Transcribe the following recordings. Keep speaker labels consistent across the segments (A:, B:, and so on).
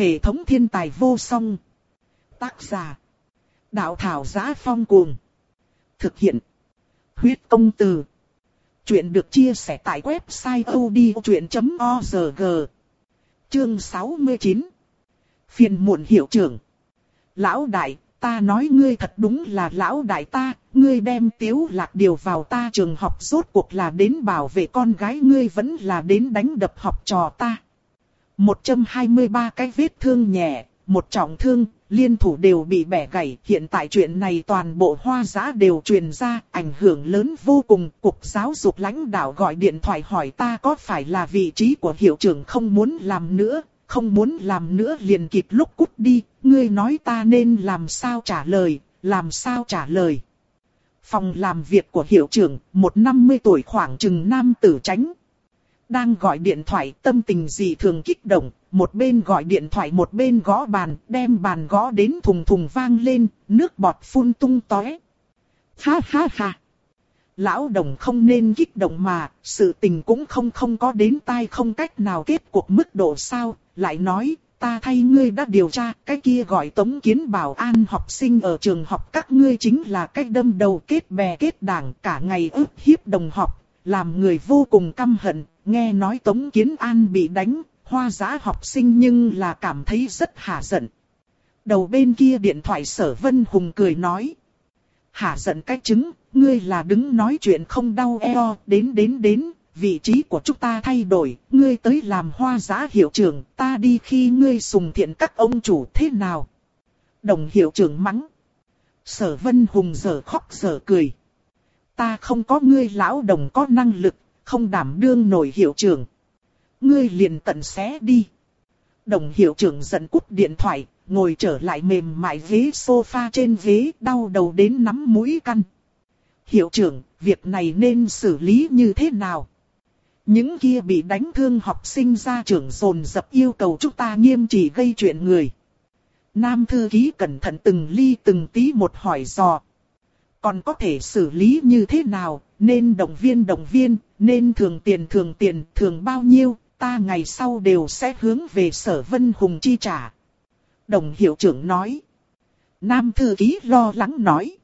A: Hệ thống thiên tài vô song. Tác giả. Đạo thảo giá phong cuồng. Thực hiện. Huyết công từ. Chuyện được chia sẻ tại website odchuyện.org. Chương 69. Phiền muộn hiệu trưởng. Lão đại, ta nói ngươi thật đúng là lão đại ta, ngươi đem tiếu lạc điều vào ta trường học rốt cuộc là đến bảo vệ con gái ngươi vẫn là đến đánh đập học trò ta. 123 cái vết thương nhẹ, một trọng thương, liên thủ đều bị bẻ gãy. Hiện tại chuyện này toàn bộ hoa giá đều truyền ra, ảnh hưởng lớn vô cùng. Cục giáo dục lãnh đạo gọi điện thoại hỏi ta có phải là vị trí của hiệu trưởng không muốn làm nữa, không muốn làm nữa liền kịp lúc cút đi. Ngươi nói ta nên làm sao trả lời, làm sao trả lời. Phòng làm việc của hiệu trưởng, một năm mươi tuổi khoảng chừng nam tử tránh. Đang gọi điện thoại tâm tình gì thường kích động, một bên gọi điện thoại một bên gõ bàn, đem bàn gõ đến thùng thùng vang lên, nước bọt phun tung tóe. Ha ha ha! Lão đồng không nên kích động mà, sự tình cũng không không có đến tai không cách nào kết cuộc mức độ sao, lại nói, ta thay ngươi đã điều tra, cái kia gọi tống kiến bảo an học sinh ở trường học các ngươi chính là cách đâm đầu kết bè kết đảng cả ngày ức hiếp đồng học, làm người vô cùng căm hận, nghe nói tống kiến an bị đánh, hoa giá học sinh nhưng là cảm thấy rất hả giận. Đầu bên kia điện thoại sở vân hùng cười nói. Hả giận cái chứng, ngươi là đứng nói chuyện không đau eo, đến đến đến, vị trí của chúng ta thay đổi, ngươi tới làm hoa giá hiệu trưởng, ta đi khi ngươi sùng thiện các ông chủ thế nào? Đồng hiệu trưởng mắng. Sở vân hùng giờ khóc giờ cười. Ta không có ngươi lão đồng có năng lực, không đảm đương nổi hiệu trưởng. Ngươi liền tận xé đi. Đồng hiệu trưởng giận cúp điện thoại, ngồi trở lại mềm mại ghế sofa trên ghế đau đầu đến nắm mũi căn. Hiệu trưởng, việc này nên xử lý như thế nào? Những kia bị đánh thương học sinh ra trưởng dồn dập yêu cầu chúng ta nghiêm trị gây chuyện người. Nam thư ký cẩn thận từng ly từng tí một hỏi dò. Còn có thể xử lý như thế nào, nên động viên động viên, nên thường tiền thường tiền, thường bao nhiêu, ta ngày sau đều sẽ hướng về sở vân hùng chi trả. Đồng hiệu trưởng nói. Nam thư ký lo lắng nói.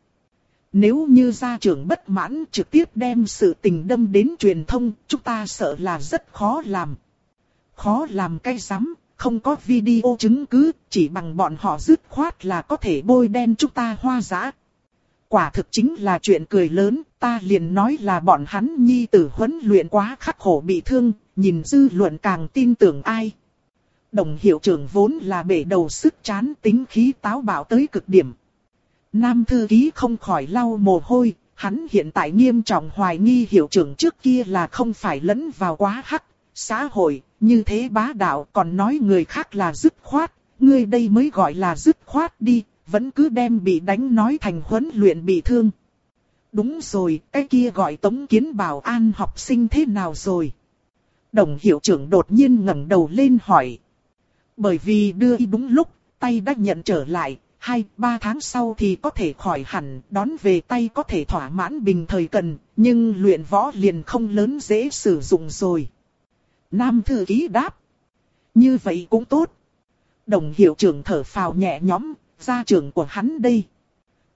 A: Nếu như gia trưởng bất mãn trực tiếp đem sự tình đâm đến truyền thông, chúng ta sợ là rất khó làm. Khó làm cái rắm, không có video chứng cứ, chỉ bằng bọn họ dứt khoát là có thể bôi đen chúng ta hoa giá. Quả thực chính là chuyện cười lớn, ta liền nói là bọn hắn nhi tử huấn luyện quá khắc khổ bị thương, nhìn dư luận càng tin tưởng ai. Đồng hiệu trưởng vốn là bể đầu sức chán tính khí táo bạo tới cực điểm. Nam thư ký không khỏi lau mồ hôi, hắn hiện tại nghiêm trọng hoài nghi hiệu trưởng trước kia là không phải lẫn vào quá hắc, xã hội, như thế bá đạo còn nói người khác là dứt khoát, ngươi đây mới gọi là dứt khoát đi, vẫn cứ đem bị đánh nói thành huấn luyện bị thương. Đúng rồi, cái kia gọi tống kiến bảo an học sinh thế nào rồi? Đồng hiệu trưởng đột nhiên ngẩng đầu lên hỏi. Bởi vì đưa y đúng lúc, tay đã nhận trở lại, hai, ba tháng sau thì có thể khỏi hẳn, đón về tay có thể thỏa mãn bình thời cần, nhưng luyện võ liền không lớn dễ sử dụng rồi. Nam thư ký đáp. Như vậy cũng tốt. Đồng hiệu trưởng thở phào nhẹ nhõm, gia trưởng của hắn đây.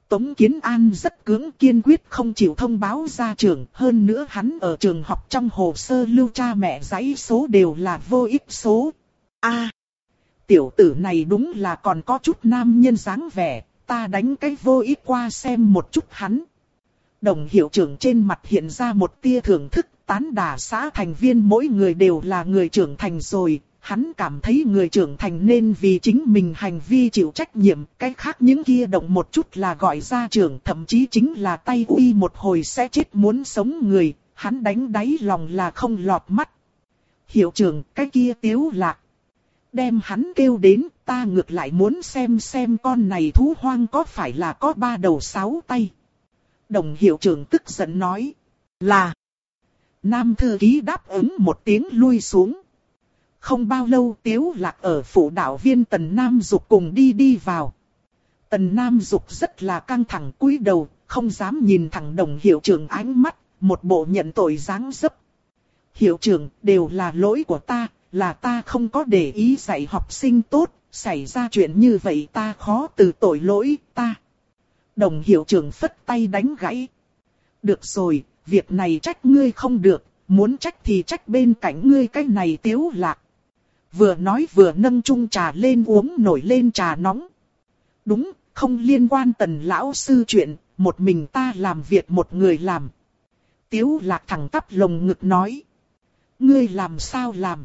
A: Tống Kiến An rất cứng kiên quyết không chịu thông báo gia trưởng, hơn nữa hắn ở trường học trong hồ sơ lưu cha mẹ giấy số đều là vô ích số. A, tiểu tử này đúng là còn có chút nam nhân dáng vẻ, ta đánh cái vô ích qua xem một chút hắn. Đồng hiệu trưởng trên mặt hiện ra một tia thưởng thức, tán đà xã thành viên mỗi người đều là người trưởng thành rồi, hắn cảm thấy người trưởng thành nên vì chính mình hành vi chịu trách nhiệm, cái khác những kia động một chút là gọi ra trưởng, thậm chí chính là tay uy một hồi sẽ chết muốn sống người, hắn đánh đáy lòng là không lọt mắt. Hiệu trưởng, cái kia tiếu lạc. Đem hắn kêu đến, ta ngược lại muốn xem xem con này thú hoang có phải là có ba đầu sáu tay. Đồng hiệu trưởng tức giận nói, là. Nam thư ký đáp ứng một tiếng lui xuống. Không bao lâu Tiếu Lạc ở phủ đạo viên Tần Nam Dục cùng đi đi vào. Tần Nam Dục rất là căng thẳng cúi đầu, không dám nhìn thẳng đồng hiệu trưởng ánh mắt, một bộ nhận tội dáng dấp. Hiệu trưởng, đều là lỗi của ta, là ta không có để ý dạy học sinh tốt, xảy ra chuyện như vậy ta khó từ tội lỗi ta. Đồng hiệu trưởng phất tay đánh gãy. Được rồi, việc này trách ngươi không được, muốn trách thì trách bên cạnh ngươi cái này tiếu lạc. Vừa nói vừa nâng chung trà lên uống nổi lên trà nóng. Đúng, không liên quan tần lão sư chuyện, một mình ta làm việc một người làm. Tiếu lạc thẳng tắp lồng ngực nói. Ngươi làm sao làm?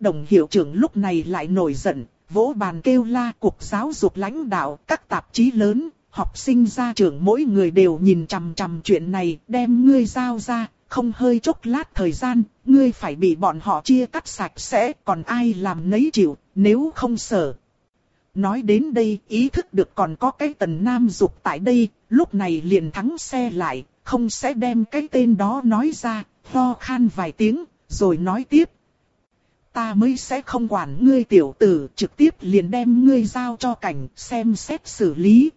A: Đồng hiệu trưởng lúc này lại nổi giận, vỗ bàn kêu la cuộc giáo dục lãnh đạo các tạp chí lớn, học sinh gia trưởng mỗi người đều nhìn chằm chằm chuyện này, đem ngươi giao ra, không hơi chốc lát thời gian, ngươi phải bị bọn họ chia cắt sạch sẽ, còn ai làm nấy chịu, nếu không sợ. Nói đến đây, ý thức được còn có cái tần nam dục tại đây, lúc này liền thắng xe lại, không sẽ đem cái tên đó nói ra, ho khan vài tiếng, rồi nói tiếp. Ta mới sẽ không quản ngươi tiểu tử, trực tiếp liền đem ngươi giao cho cảnh, xem xét xử lý.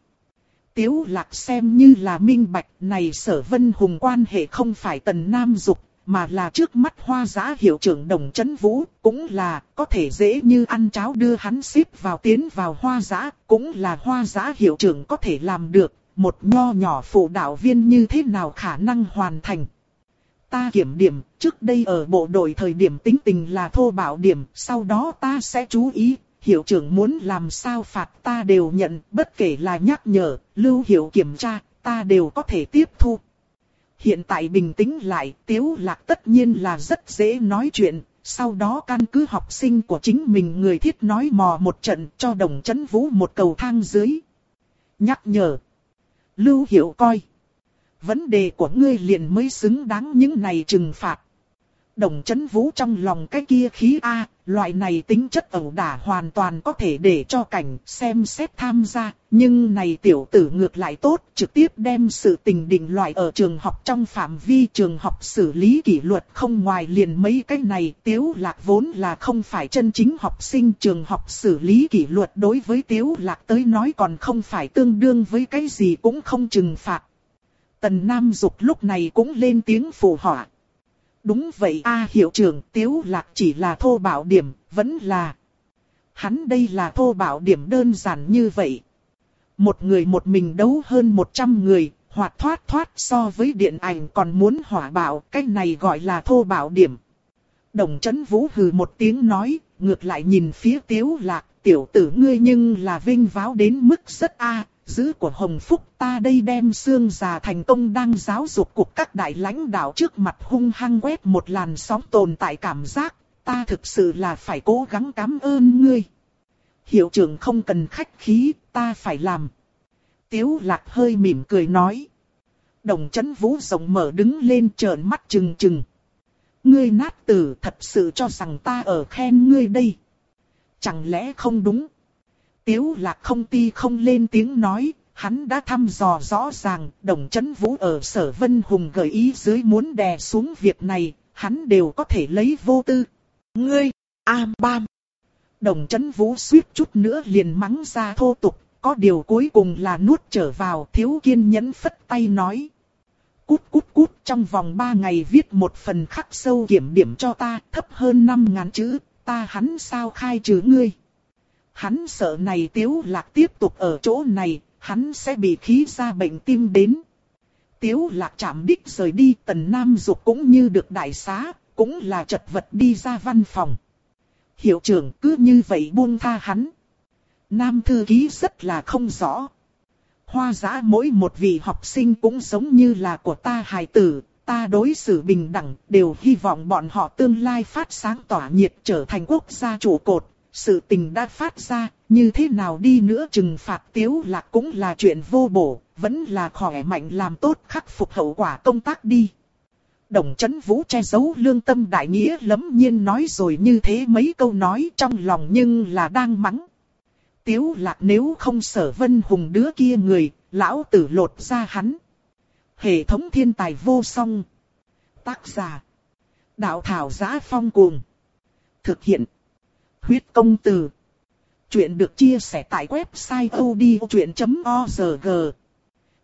A: Tiếu lạc xem như là minh bạch này sở vân hùng quan hệ không phải tần nam dục, mà là trước mắt hoa giã hiệu trưởng đồng chấn vũ, cũng là có thể dễ như ăn cháo đưa hắn xếp vào tiến vào hoa giã, cũng là hoa giã hiệu trưởng có thể làm được, một nho nhỏ phụ đạo viên như thế nào khả năng hoàn thành. Ta kiểm điểm, trước đây ở bộ đội thời điểm tính tình là thô bạo điểm, sau đó ta sẽ chú ý, hiệu trưởng muốn làm sao phạt ta đều nhận, bất kể là nhắc nhở, lưu hiệu kiểm tra, ta đều có thể tiếp thu. Hiện tại bình tĩnh lại, tiếu lạc tất nhiên là rất dễ nói chuyện, sau đó căn cứ học sinh của chính mình người thiết nói mò một trận cho đồng chấn vũ một cầu thang dưới. Nhắc nhở. Lưu hiệu coi. Vấn đề của ngươi liền mới xứng đáng những này trừng phạt. Đồng chấn vũ trong lòng cái kia khí A, loại này tính chất ẩu đả hoàn toàn có thể để cho cảnh xem xét tham gia, nhưng này tiểu tử ngược lại tốt, trực tiếp đem sự tình định loại ở trường học trong phạm vi trường học xử lý kỷ luật không ngoài liền mấy cái này, tiếu lạc vốn là không phải chân chính học sinh trường học xử lý kỷ luật đối với tiếu lạc tới nói còn không phải tương đương với cái gì cũng không trừng phạt. Tần Nam Dục lúc này cũng lên tiếng phụ họa. Đúng vậy a hiệu trưởng tiếu lạc chỉ là thô bảo điểm, vẫn là. Hắn đây là thô bảo điểm đơn giản như vậy. Một người một mình đấu hơn 100 người, hoạt thoát thoát so với điện ảnh còn muốn hỏa bạo, cái này gọi là thô bảo điểm. Đồng chấn vũ hừ một tiếng nói, ngược lại nhìn phía tiếu lạc, tiểu tử ngươi nhưng là vinh váo đến mức rất a giữ của Hồng Phúc ta đây đem xương già thành công đang giáo dục cuộc các đại lãnh đạo trước mặt hung hăng quét một làn sóng tồn tại cảm giác, ta thực sự là phải cố gắng cảm ơn ngươi. Hiệu trưởng không cần khách khí, ta phải làm. Tiếu lạc hơi mỉm cười nói. Đồng chấn vũ rộng mở đứng lên trợn mắt trừng trừng. Ngươi nát tử thật sự cho rằng ta ở khen ngươi đây. Chẳng lẽ không đúng? Tiếu lạc không ti không lên tiếng nói, hắn đã thăm dò rõ ràng, đồng chấn vũ ở sở vân hùng gợi ý dưới muốn đè xuống việc này, hắn đều có thể lấy vô tư. Ngươi, am bam. Đồng chấn vũ suýt chút nữa liền mắng ra thô tục, có điều cuối cùng là nuốt trở vào, thiếu kiên nhẫn phất tay nói. Cút cút cút trong vòng 3 ngày viết một phần khắc sâu kiểm điểm cho ta, thấp hơn 5 ngàn chữ, ta hắn sao khai trừ ngươi. Hắn sợ này tiếu lạc tiếp tục ở chỗ này, hắn sẽ bị khí ra bệnh tim đến. Tiếu lạc chạm đích rời đi tần nam dục cũng như được đại xá, cũng là chật vật đi ra văn phòng. Hiệu trưởng cứ như vậy buông tha hắn. Nam thư ký rất là không rõ. Hoa giã mỗi một vị học sinh cũng giống như là của ta hài tử, ta đối xử bình đẳng, đều hy vọng bọn họ tương lai phát sáng tỏa nhiệt trở thành quốc gia trụ cột, sự tình đã phát ra, như thế nào đi nữa trừng phạt tiếu lạc cũng là chuyện vô bổ, vẫn là khỏe mạnh làm tốt khắc phục hậu quả công tác đi. Đồng chấn vũ che giấu lương tâm đại nghĩa lấm nhiên nói rồi như thế mấy câu nói trong lòng nhưng là đang mắng. Tiếu lạc nếu không sở vân hùng đứa kia người, lão tử lột ra hắn. Hệ thống thiên tài vô song. Tác giả. Đạo thảo giá phong cuồng. Thực hiện huyết công từ. Chuyện được chia sẻ tại website odchuyện.org.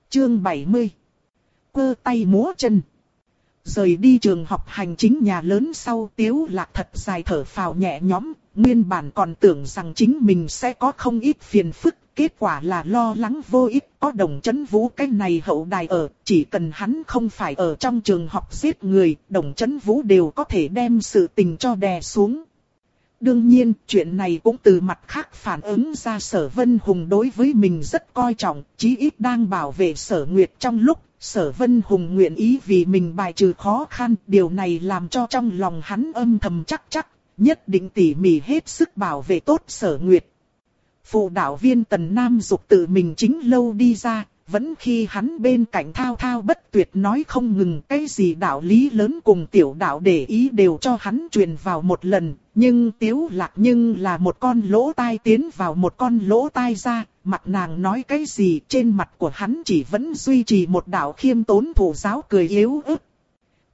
A: Chương 70. Cơ tay múa chân. Rời đi trường học hành chính nhà lớn sau tiếu lạc thật dài thở phào nhẹ nhõm, nguyên bản còn tưởng rằng chính mình sẽ có không ít phiền phức, kết quả là lo lắng vô ích, có đồng chấn vũ cái này hậu đài ở, chỉ cần hắn không phải ở trong trường học giết người, đồng chấn vũ đều có thể đem sự tình cho đè xuống. Đương nhiên, chuyện này cũng từ mặt khác phản ứng ra sở Vân Hùng đối với mình rất coi trọng, chí ít đang bảo vệ sở Nguyệt trong lúc sở Vân Hùng nguyện ý vì mình bài trừ khó khăn, điều này làm cho trong lòng hắn âm thầm chắc chắc, nhất định tỉ mỉ hết sức bảo vệ tốt sở Nguyệt. Phụ đạo viên Tần Nam dục tự mình chính lâu đi ra, vẫn khi hắn bên cạnh thao thao bất tuyệt nói không ngừng cái gì đạo lý lớn cùng tiểu đạo để ý đều cho hắn truyền vào một lần, nhưng tiếu lạc nhưng là một con lỗ tai tiến vào một con lỗ tai ra, mặt nàng nói cái gì trên mặt của hắn chỉ vẫn duy trì một đạo khiêm tốn thủ giáo cười yếu ớt.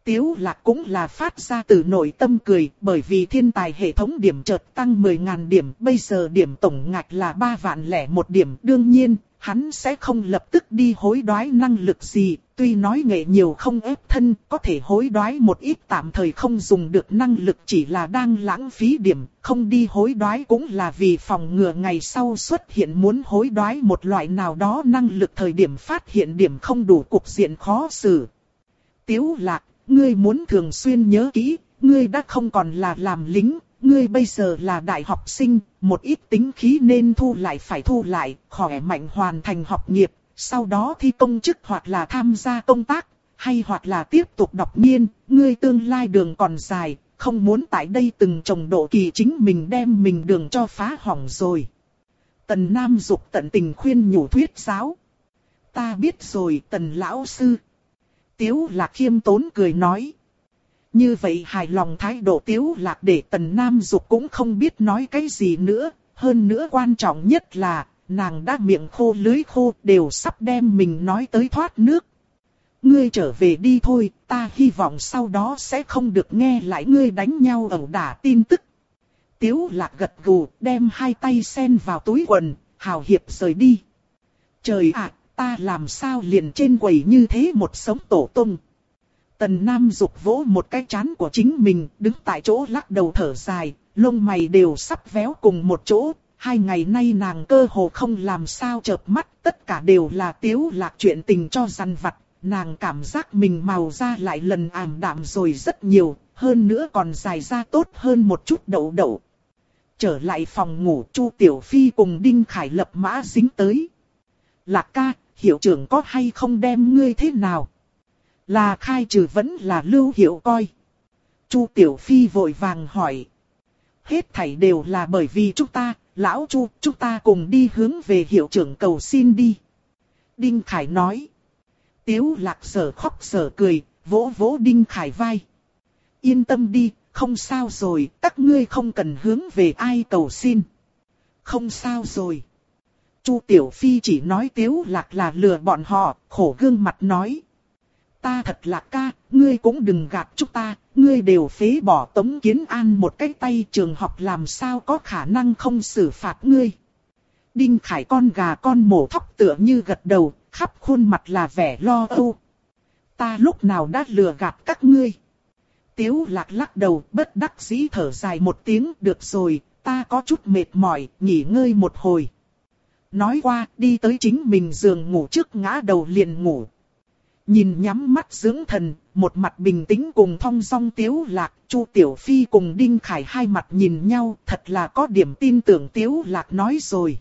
A: Tiếu lạc cũng là phát ra từ nội tâm cười, bởi vì thiên tài hệ thống điểm chợt tăng 10.000 điểm, bây giờ điểm tổng ngạch là 3 vạn lẻ một điểm. Đương nhiên, hắn sẽ không lập tức đi hối đoái năng lực gì, tuy nói nghệ nhiều không ép thân, có thể hối đoái một ít tạm thời không dùng được năng lực chỉ là đang lãng phí điểm, không đi hối đoái cũng là vì phòng ngừa ngày sau xuất hiện muốn hối đoái một loại nào đó năng lực thời điểm phát hiện điểm không đủ cục diện khó xử. Tiếu lạc, ngươi muốn thường xuyên nhớ kỹ, ngươi đã không còn là làm lính, ngươi bây giờ là đại học sinh, một ít tính khí nên thu lại phải thu lại, khỏe mạnh hoàn thành học nghiệp, sau đó thi công chức hoặc là tham gia công tác, hay hoặc là tiếp tục đọc nghiên, ngươi tương lai đường còn dài, không muốn tại đây từng trồng độ kỳ chính mình đem mình đường cho phá hỏng rồi. Tần Nam Dục tận tình khuyên nhủ thuyết giáo. Ta biết rồi tần lão sư. Tiếu là khiêm tốn cười nói. Như vậy hài lòng thái độ tiếu lạc để tần nam dục cũng không biết nói cái gì nữa. Hơn nữa quan trọng nhất là, nàng đã miệng khô lưới khô đều sắp đem mình nói tới thoát nước. Ngươi trở về đi thôi, ta hy vọng sau đó sẽ không được nghe lại ngươi đánh nhau ẩu đả tin tức. Tiếu lạc gật gù, đem hai tay sen vào túi quần, hào hiệp rời đi. Trời ạ, ta làm sao liền trên quầy như thế một sống tổ tung. Tần Nam dục vỗ một cái chán của chính mình, đứng tại chỗ lắc đầu thở dài, lông mày đều sắp véo cùng một chỗ. Hai ngày nay nàng cơ hồ không làm sao chợp mắt, tất cả đều là tiếu lạc chuyện tình cho rằn vặt. Nàng cảm giác mình màu da lại lần ảm đạm rồi rất nhiều, hơn nữa còn dài ra tốt hơn một chút đậu đậu. Trở lại phòng ngủ Chu Tiểu Phi cùng Đinh Khải lập mã dính tới. Lạc ca, hiệu trưởng có hay không đem ngươi thế nào? Là khai trừ vẫn là lưu hiệu coi. Chu Tiểu Phi vội vàng hỏi. Hết thảy đều là bởi vì chúng ta, lão Chu, chúng ta cùng đi hướng về hiệu trưởng cầu xin đi. Đinh Khải nói. Tiếu lạc sở khóc sở cười, vỗ vỗ Đinh Khải vai. Yên tâm đi, không sao rồi, các ngươi không cần hướng về ai cầu xin. Không sao rồi. Chu Tiểu Phi chỉ nói Tiếu Lạc là lừa bọn họ, khổ gương mặt nói. Ta thật là ca, ngươi cũng đừng gạt chúng ta, ngươi đều phế bỏ Tống Kiến An một cái tay trường học làm sao có khả năng không xử phạt ngươi. Đinh Khải con gà con mổ thóc tựa như gật đầu, khắp khuôn mặt là vẻ lo âu. Ta lúc nào đã lừa gạt các ngươi. Tiếu lạc lắc đầu bất đắc dĩ thở dài một tiếng được rồi, ta có chút mệt mỏi, nghỉ ngơi một hồi. Nói qua, đi tới chính mình giường ngủ trước ngã đầu liền ngủ. Nhìn nhắm mắt dưỡng thần, một mặt bình tĩnh cùng thong song tiếu lạc, chu tiểu phi cùng đinh khải hai mặt nhìn nhau, thật là có điểm tin tưởng tiếu lạc nói rồi.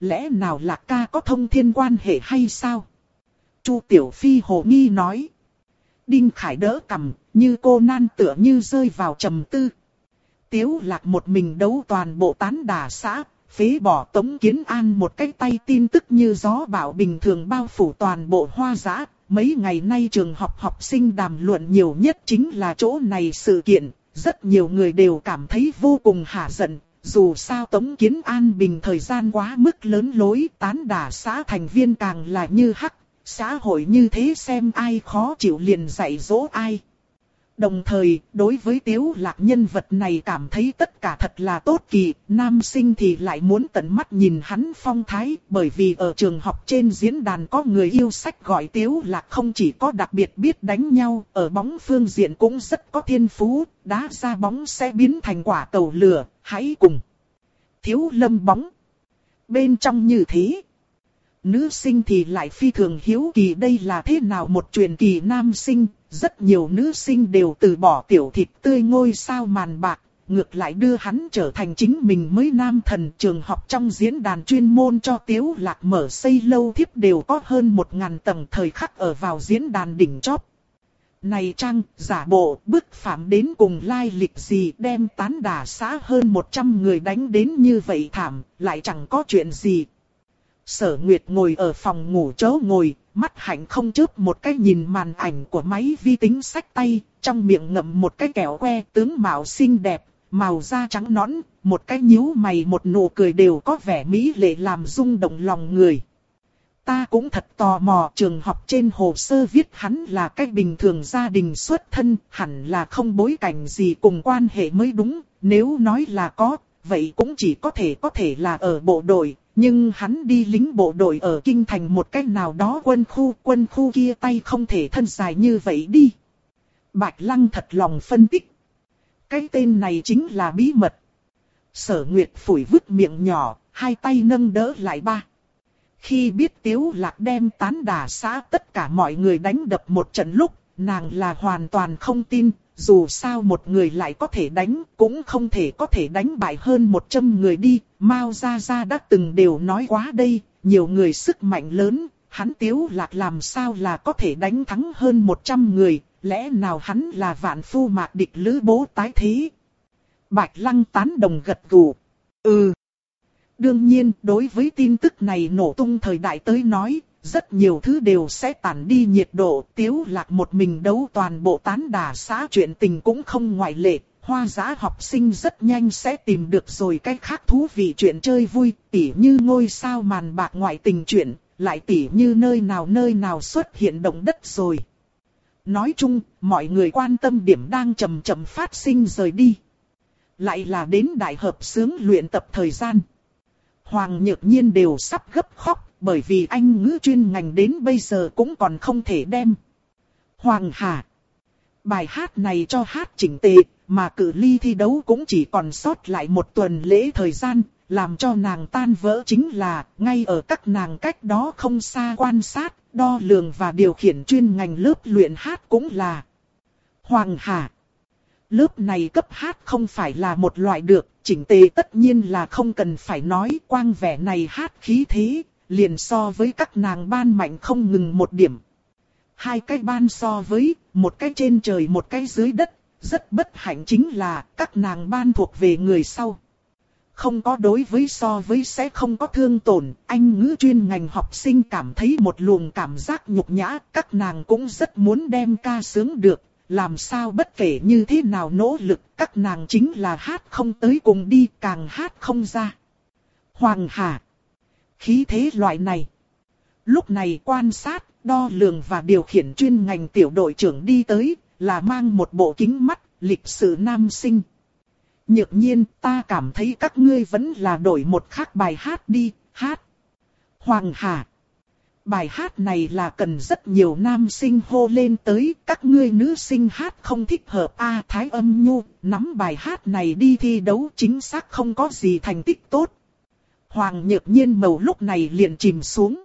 A: Lẽ nào lạc ca có thông thiên quan hệ hay sao? chu tiểu phi hồ nghi nói. Đinh khải đỡ cầm, như cô nan tựa như rơi vào trầm tư. Tiếu lạc một mình đấu toàn bộ tán đà xã, phế bỏ Tống Kiến An một cái tay tin tức như gió bão bình thường bao phủ toàn bộ hoa giã. Mấy ngày nay trường học học sinh đàm luận nhiều nhất chính là chỗ này sự kiện, rất nhiều người đều cảm thấy vô cùng hả giận. Dù sao Tống Kiến An bình thời gian quá mức lớn lối tán đả xã thành viên càng là như hắc, xã hội như thế xem ai khó chịu liền dạy dỗ ai. Đồng thời, đối với tiếu lạc nhân vật này cảm thấy tất cả thật là tốt kỳ, nam sinh thì lại muốn tận mắt nhìn hắn phong thái, bởi vì ở trường học trên diễn đàn có người yêu sách gọi tiếu lạc không chỉ có đặc biệt biết đánh nhau, ở bóng phương diện cũng rất có thiên phú, đá ra bóng sẽ biến thành quả cầu lửa, hãy cùng. Thiếu lâm bóng. Bên trong như thế. Nữ sinh thì lại phi thường hiếu kỳ đây là thế nào một truyền kỳ nam sinh, rất nhiều nữ sinh đều từ bỏ tiểu thịt tươi ngôi sao màn bạc, ngược lại đưa hắn trở thành chính mình mới nam thần trường học trong diễn đàn chuyên môn cho tiếu lạc mở xây lâu thiếp đều có hơn một ngàn tầng thời khắc ở vào diễn đàn đỉnh chóp. Này Trang, giả bộ, bức phạm đến cùng lai lịch gì đem tán đả xã hơn 100 người đánh đến như vậy thảm, lại chẳng có chuyện gì. Sở Nguyệt ngồi ở phòng ngủ chớ ngồi, mắt hạnh không chớp một cái nhìn màn ảnh của máy vi tính sách tay, trong miệng ngậm một cái kẹo que tướng mạo xinh đẹp, màu da trắng nõn, một cái nhíu mày một nụ cười đều có vẻ mỹ lệ làm rung động lòng người. Ta cũng thật tò mò trường học trên hồ sơ viết hắn là cách bình thường gia đình xuất thân, hẳn là không bối cảnh gì cùng quan hệ mới đúng, nếu nói là có, vậy cũng chỉ có thể có thể là ở bộ đội, nhưng hắn đi lính bộ đội ở kinh thành một cách nào đó quân khu, quân khu kia tay không thể thân dài như vậy đi. Bạch Lăng thật lòng phân tích. Cái tên này chính là bí mật. Sở Nguyệt phủi vứt miệng nhỏ, hai tay nâng đỡ lại ba. Khi biết Tiếu Lạc đem tán đà xã tất cả mọi người đánh đập một trận lúc, nàng là hoàn toàn không tin, dù sao một người lại có thể đánh, cũng không thể có thể đánh bại hơn 100 người đi, Mao Gia Gia đã từng đều nói quá đây, nhiều người sức mạnh lớn, hắn Tiếu Lạc làm sao là có thể đánh thắng hơn 100 người, lẽ nào hắn là vạn phu mạc địch lữ bố tái thế? Bạch Lăng tán đồng gật gù. Ừ. Đương nhiên, đối với tin tức này nổ tung thời đại tới nói, rất nhiều thứ đều sẽ tản đi nhiệt độ. Tiếu lạc một mình đấu toàn bộ tán đà xã chuyện tình cũng không ngoại lệ. Hoa giá học sinh rất nhanh sẽ tìm được rồi cái khác thú vị chuyện chơi vui, tỉ như ngôi sao màn bạc ngoại tình chuyện, lại tỉ như nơi nào nơi nào xuất hiện động đất rồi. Nói chung, mọi người quan tâm điểm đang chậm chậm phát sinh rời đi. Lại là đến đại hợp sướng luyện tập thời gian. Hoàng Nhược Nhiên đều sắp gấp khóc, bởi vì anh ngữ chuyên ngành đến bây giờ cũng còn không thể đem. Hoàng Hà. Bài hát này cho hát chỉnh tề, mà cử ly thi đấu cũng chỉ còn sót lại một tuần lễ thời gian, làm cho nàng tan vỡ chính là, ngay ở các nàng cách đó không xa quan sát, đo lường và điều khiển chuyên ngành lớp luyện hát cũng là Hoàng Hà. Lớp này cấp hát không phải là một loại được, chỉnh tề tất nhiên là không cần phải nói quang vẻ này hát khí thế, liền so với các nàng ban mạnh không ngừng một điểm. Hai cái ban so với, một cái trên trời một cái dưới đất, rất bất hạnh chính là các nàng ban thuộc về người sau. Không có đối với so với sẽ không có thương tổn, anh ngữ chuyên ngành học sinh cảm thấy một luồng cảm giác nhục nhã, các nàng cũng rất muốn đem ca sướng được, làm sao bất kể như thế nào nỗ lực, các nàng chính là hát không tới cùng đi, càng hát không ra. Hoàng Hà Khí thế loại này. Lúc này quan sát, đo lường và điều khiển chuyên ngành tiểu đội trưởng đi tới, là mang một bộ kính mắt, lịch sử nam sinh. Nhược nhiên ta cảm thấy các ngươi vẫn là đổi một khác bài hát đi, hát. Hoàng Hà Bài hát này là cần rất nhiều nam sinh hô lên tới, các ngươi nữ sinh hát không thích hợp a Thái âm nhu, nắm bài hát này đi thi đấu chính xác không có gì thành tích tốt. Hoàng nhược nhiên màu lúc này liền chìm xuống.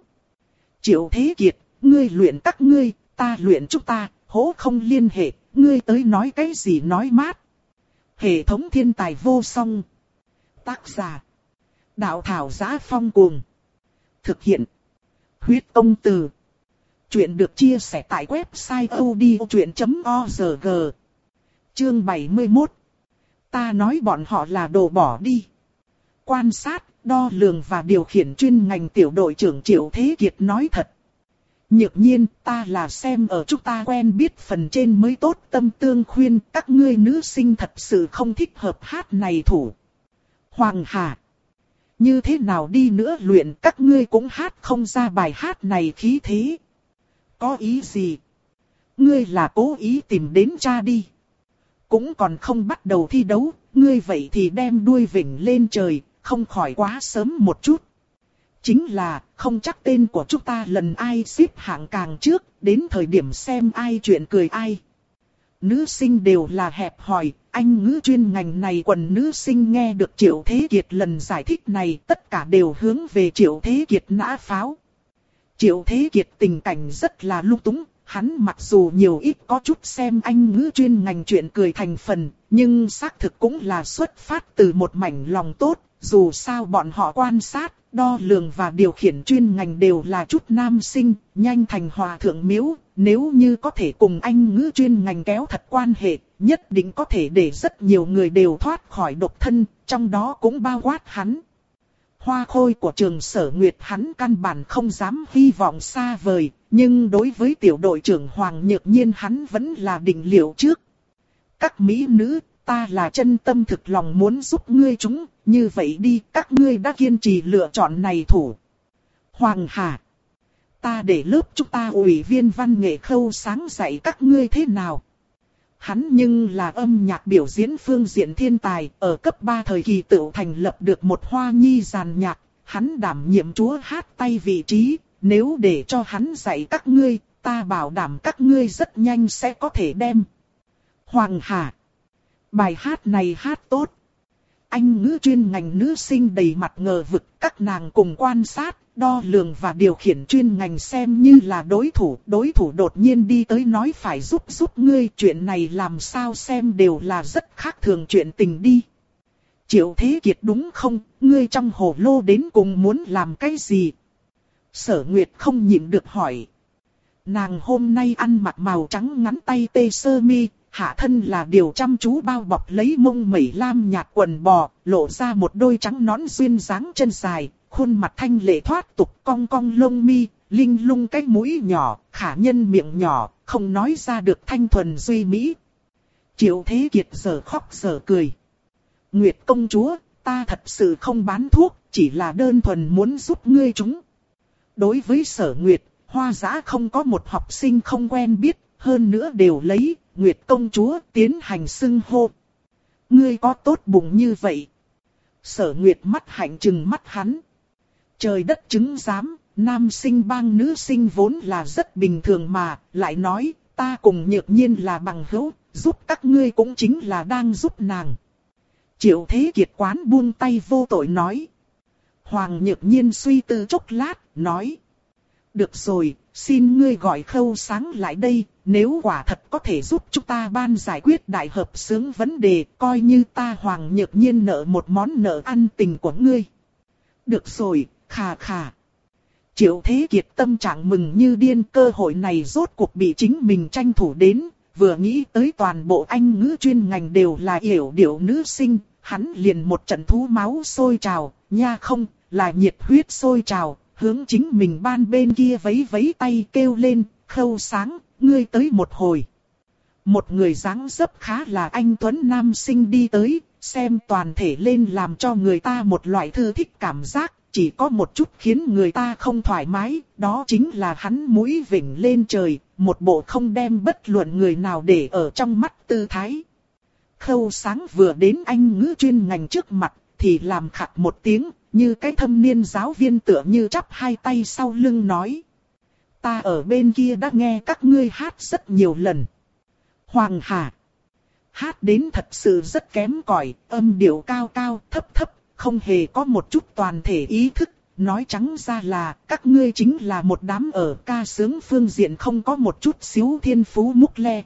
A: Triệu Thế Kiệt, ngươi luyện các ngươi, ta luyện chúng ta, hố không liên hệ, ngươi tới nói cái gì nói mát. Hệ thống thiên tài vô song. Tác giả. Đạo thảo giá phong cuồng. Thực hiện. Huyết công từ. Chuyện được chia sẻ tại website odchuyện.org. Chương 71. Ta nói bọn họ là đồ bỏ đi. Quan sát, đo lường và điều khiển chuyên ngành tiểu đội trưởng Triệu Thế Kiệt nói thật. Nhược nhiên ta là xem ở chúng ta quen biết phần trên mới tốt tâm tương khuyên các ngươi nữ sinh thật sự không thích hợp hát này thủ. Hoàng Hà. Như thế nào đi nữa luyện các ngươi cũng hát không ra bài hát này khí thế. Có ý gì? Ngươi là cố ý tìm đến cha đi. cũng còn không bắt đầu thi đấu, ngươi vậy thì đem đuôi vỉnh lên trời, không khỏi quá sớm một chút. Chính là, không chắc tên của chúng ta lần ai xếp hạng càng trước, đến thời điểm xem ai chuyện cười ai. Nữ sinh đều là hẹp hòi, anh ngữ chuyên ngành này quần nữ sinh nghe được Triệu Thế Kiệt lần giải thích này tất cả đều hướng về Triệu Thế Kiệt nã pháo. Triệu Thế Kiệt tình cảnh rất là lung túng, hắn mặc dù nhiều ít có chút xem anh ngữ chuyên ngành chuyện cười thành phần, nhưng xác thực cũng là xuất phát từ một mảnh lòng tốt, dù sao bọn họ quan sát, đo lường và điều khiển chuyên ngành đều là chút nam sinh, nhanh thành hòa thượng miếu, nếu như có thể cùng anh ngữ chuyên ngành kéo thật quan hệ, nhất định có thể để rất nhiều người đều thoát khỏi độc thân, trong đó cũng bao quát hắn. Hoa khôi của trường sở nguyệt hắn căn bản không dám hy vọng xa vời, nhưng đối với tiểu đội trưởng Hoàng Nhược Nhiên hắn vẫn là định liệu trước. Các mỹ nữ, ta là chân tâm thực lòng muốn giúp ngươi chúng, như vậy đi, các ngươi đã kiên trì lựa chọn này thủ. Hoàng Hà, ta để lớp chúng ta ủy viên văn nghệ khâu sáng dạy các ngươi thế nào? Hắn nhưng là âm nhạc biểu diễn phương diện thiên tài, ở cấp 3 thời kỳ tự thành lập được một hoa nhi giàn nhạc, hắn đảm nhiệm chúa hát tay vị trí, nếu để cho hắn dạy các ngươi, ta bảo đảm các ngươi rất nhanh sẽ có thể đem. Hoàng Hà Bài hát này hát tốt. Anh ngữ chuyên ngành nữ sinh đầy mặt ngờ vực, các nàng cùng quan sát, đo lường và điều khiển chuyên ngành xem như là đối thủ. Đối thủ đột nhiên đi tới nói phải giúp giúp ngươi, chuyện này làm sao xem đều là rất khác thường chuyện tình đi. Triệu Thế Kiệt đúng không, ngươi trong hồ lô đến cùng muốn làm cái gì? Sở Nguyệt không nhịn được hỏi. Nàng hôm nay ăn mặc màu trắng ngắn tay tê sơ mi, hạ thân là điều chăm chú bao bọc lấy mông mẩy lam nhạt quần bò, lộ ra một đôi trắng nón xuyên dáng chân dài, khuôn mặt thanh lệ thoát tục cong cong lông mi, linh lung cái mũi nhỏ, khả nhân miệng nhỏ, không nói ra được thanh thuần duy mỹ. Triệu Thế Kiệt giờ khóc giờ cười. Nguyệt công chúa, ta thật sự không bán thuốc, chỉ là đơn thuần muốn giúp ngươi chúng. Đối với sở Nguyệt, hoa giã không có một học sinh không quen biết, hơn nữa đều lấy Nguyệt công chúa tiến hành xưng hô. Ngươi có tốt bụng như vậy. Sở Nguyệt mắt hạnh trừng mắt hắn. Trời đất chứng giám, nam sinh bang nữ sinh vốn là rất bình thường mà, lại nói, ta cùng nhược nhiên là bằng hữu, giúp các ngươi cũng chính là đang giúp nàng. Triệu Thế Kiệt quán buông tay vô tội nói. Hoàng nhược nhiên suy tư chốc lát, nói. Được rồi, xin ngươi gọi khâu sáng lại đây, nếu quả thật có thể giúp chúng ta ban giải quyết đại hợp sướng vấn đề, coi như ta hoàng nhược nhiên nợ một món nợ ăn tình của ngươi. Được rồi, khà khà. Triệu Thế Kiệt tâm trạng mừng như điên cơ hội này rốt cuộc bị chính mình tranh thủ đến, vừa nghĩ tới toàn bộ anh ngữ chuyên ngành đều là hiểu điệu nữ sinh, hắn liền một trận thú máu sôi trào, nha không, là nhiệt huyết sôi trào, hướng chính mình ban bên kia vấy vấy tay kêu lên, khâu sáng, ngươi tới một hồi. Một người dáng dấp khá là anh Tuấn Nam sinh đi tới, xem toàn thể lên làm cho người ta một loại thư thích cảm giác, chỉ có một chút khiến người ta không thoải mái, đó chính là hắn mũi vỉnh lên trời, một bộ không đem bất luận người nào để ở trong mắt tư thái. Khâu sáng vừa đến anh ngữ chuyên ngành trước mặt, thì làm khặt một tiếng, như cái thâm niên giáo viên tựa như chắp hai tay sau lưng nói. Ta ở bên kia đã nghe các ngươi hát rất nhiều lần. Hoàng Hà. Hát đến thật sự rất kém cỏi, âm điệu cao cao, thấp thấp, không hề có một chút toàn thể ý thức. Nói trắng ra là, các ngươi chính là một đám ở ca sướng phương diện không có một chút xíu thiên phú múc le.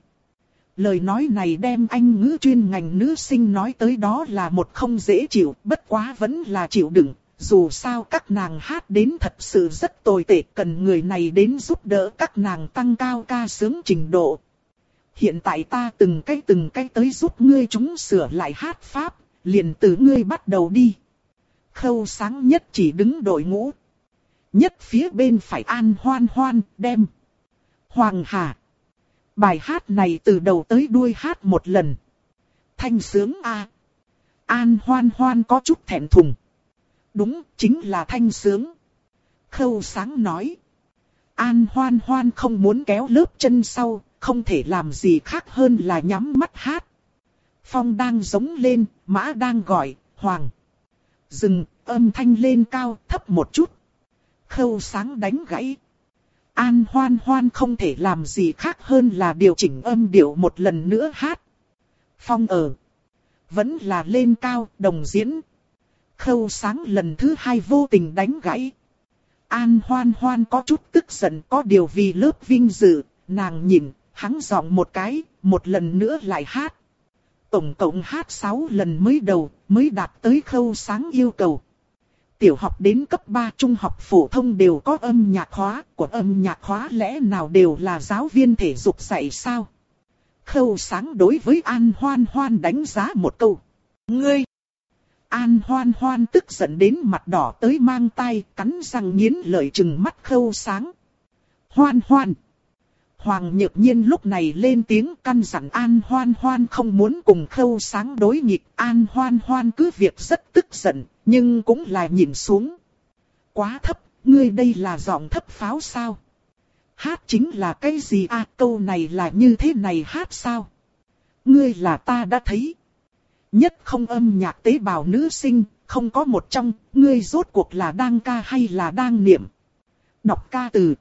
A: Lời nói này đem anh ngữ chuyên ngành nữ sinh nói tới đó là một không dễ chịu, bất quá vẫn là chịu đựng, dù sao các nàng hát đến thật sự rất tồi tệ cần người này đến giúp đỡ các nàng tăng cao ca sướng trình độ. Hiện tại ta từng cái từng cái tới giúp ngươi chúng sửa lại hát pháp, liền từ ngươi bắt đầu đi. Khâu sáng nhất chỉ đứng đội ngũ. Nhất phía bên phải an hoan hoan đem. Hoàng Hà. Bài hát này từ đầu tới đuôi hát một lần. Thanh sướng A. An hoan hoan có chút thẹn thùng. Đúng, chính là thanh sướng. Khâu sáng nói. An hoan hoan không muốn kéo lớp chân sau, không thể làm gì khác hơn là nhắm mắt hát. Phong đang giống lên, mã đang gọi, hoàng. Dừng, âm thanh lên cao, thấp một chút. Khâu sáng đánh gãy. An hoan hoan không thể làm gì khác hơn là điều chỉnh âm điệu một lần nữa hát. Phong ở. Vẫn là lên cao, đồng diễn. Khâu sáng lần thứ hai vô tình đánh gãy. An hoan hoan có chút tức giận có điều vì lớp vinh dự, nàng nhìn, hắn giọng một cái, một lần nữa lại hát. Tổng cộng hát 6 lần mới đầu, mới đạt tới khâu sáng yêu cầu. Tiểu học đến cấp 3 trung học phổ thông đều có âm nhạc khóa, của âm nhạc khóa lẽ nào đều là giáo viên thể dục dạy sao? Khâu sáng đối với An Hoan Hoan đánh giá một câu. Ngươi! An Hoan Hoan tức giận đến mặt đỏ tới mang tay, cắn răng nghiến lợi chừng mắt khâu sáng. Hoan Hoan! Hoàng Nhược Nhiên lúc này lên tiếng căn dặn An Hoan Hoan không muốn cùng khâu sáng đối nghịch. An Hoan Hoan cứ việc rất tức giận, nhưng cũng là nhìn xuống. Quá thấp, ngươi đây là giọng thấp pháo sao? Hát chính là cái gì à câu này là như thế này hát sao? Ngươi là ta đã thấy. Nhất không âm nhạc tế bào nữ sinh, không có một trong, ngươi rốt cuộc là đang ca hay là đang niệm. Đọc ca từ.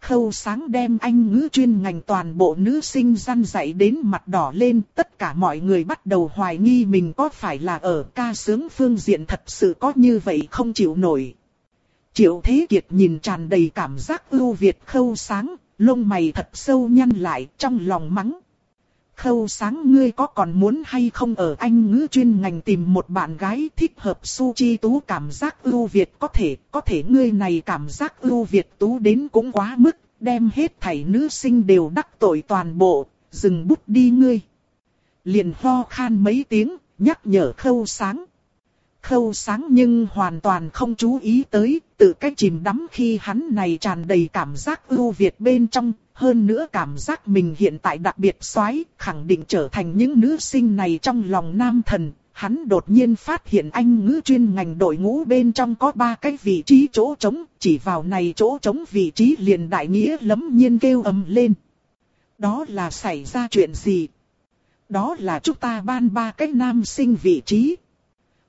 A: Khâu sáng đem anh ngữ chuyên ngành toàn bộ nữ sinh răn dạy đến mặt đỏ lên, tất cả mọi người bắt đầu hoài nghi mình có phải là ở ca sướng phương diện thật sự có như vậy không chịu nổi. Triệu Thế Kiệt nhìn tràn đầy cảm giác ưu việt khâu sáng, lông mày thật sâu nhăn lại trong lòng mắng. Khâu sáng ngươi có còn muốn hay không ở anh ngữ chuyên ngành tìm một bạn gái thích hợp su chi tú cảm giác ưu việt có thể, có thể ngươi này cảm giác ưu việt tú đến cũng quá mức, đem hết thảy nữ sinh đều đắc tội toàn bộ, dừng bút đi ngươi. Liền ho khan mấy tiếng, nhắc nhở khâu sáng. Khâu sáng nhưng hoàn toàn không chú ý tới, tự cách chìm đắm khi hắn này tràn đầy cảm giác ưu việt bên trong, hơn nữa cảm giác mình hiện tại đặc biệt xoái, khẳng định trở thành những nữ sinh này trong lòng nam thần. Hắn đột nhiên phát hiện anh ngữ chuyên ngành đội ngũ bên trong có ba cái vị trí chỗ trống, chỉ vào này chỗ trống vị trí liền đại nghĩa lấm nhiên kêu ầm lên. Đó là xảy ra chuyện gì? Đó là chúng ta ban ba cái nam sinh vị trí.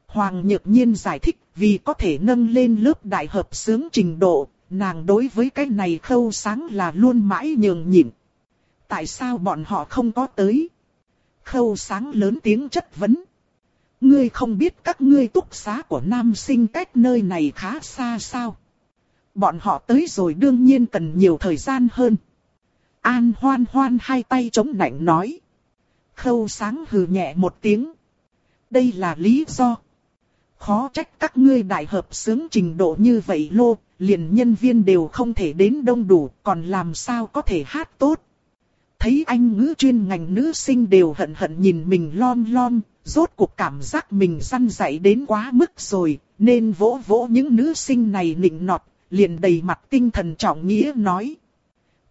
A: Hoàng Nhược Nhiên giải thích vì có thể nâng lên lớp đại hợp sướng trình độ, nàng đối với cái này khâu sáng là luôn mãi nhường nhịn. Tại sao bọn họ không có tới? Khâu sáng lớn tiếng chất vấn. Ngươi không biết các ngươi túc xá của nam sinh cách nơi này khá xa sao? Bọn họ tới rồi đương nhiên cần nhiều thời gian hơn. An hoan hoan hai tay chống nạnh nói. Khâu sáng hừ nhẹ một tiếng. Đây là lý do. Khó trách các ngươi đại hợp sướng trình độ như vậy lô, liền nhân viên đều không thể đến đông đủ, còn làm sao có thể hát tốt. Thấy anh ngữ chuyên ngành nữ sinh đều hận hận nhìn mình lon lon, rốt cuộc cảm giác mình săn dạy đến quá mức rồi, nên vỗ vỗ những nữ sinh này nịnh nọt, liền đầy mặt tinh thần trọng nghĩa nói.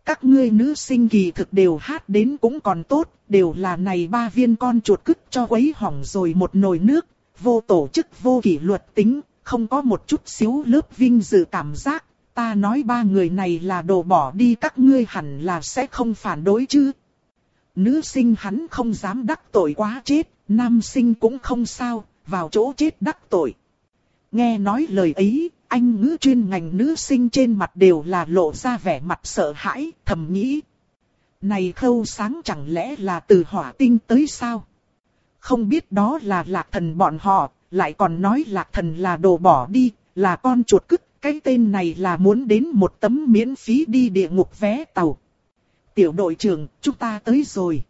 A: Các ngươi nữ sinh kỳ thực đều hát đến cũng còn tốt, đều là này ba viên con chuột cứt cho quấy hỏng rồi một nồi nước, vô tổ chức vô kỷ luật tính, không có một chút xíu lớp vinh dự cảm giác. Ta nói ba người này là đồ bỏ đi các ngươi hẳn là sẽ không phản đối chứ. Nữ sinh hắn không dám đắc tội quá chết, nam sinh cũng không sao, vào chỗ chết đắc tội. Nghe nói lời ấy, anh ngữ chuyên ngành nữ sinh trên mặt đều là lộ ra vẻ mặt sợ hãi, thầm nghĩ. Này khâu sáng chẳng lẽ là từ hỏa tinh tới sao? Không biết đó là lạc thần bọn họ, lại còn nói lạc thần là đồ bỏ đi, là con chuột cứt, cái tên này là muốn đến một tấm miễn phí đi địa ngục vé tàu. Tiểu đội trưởng, chúng ta tới rồi.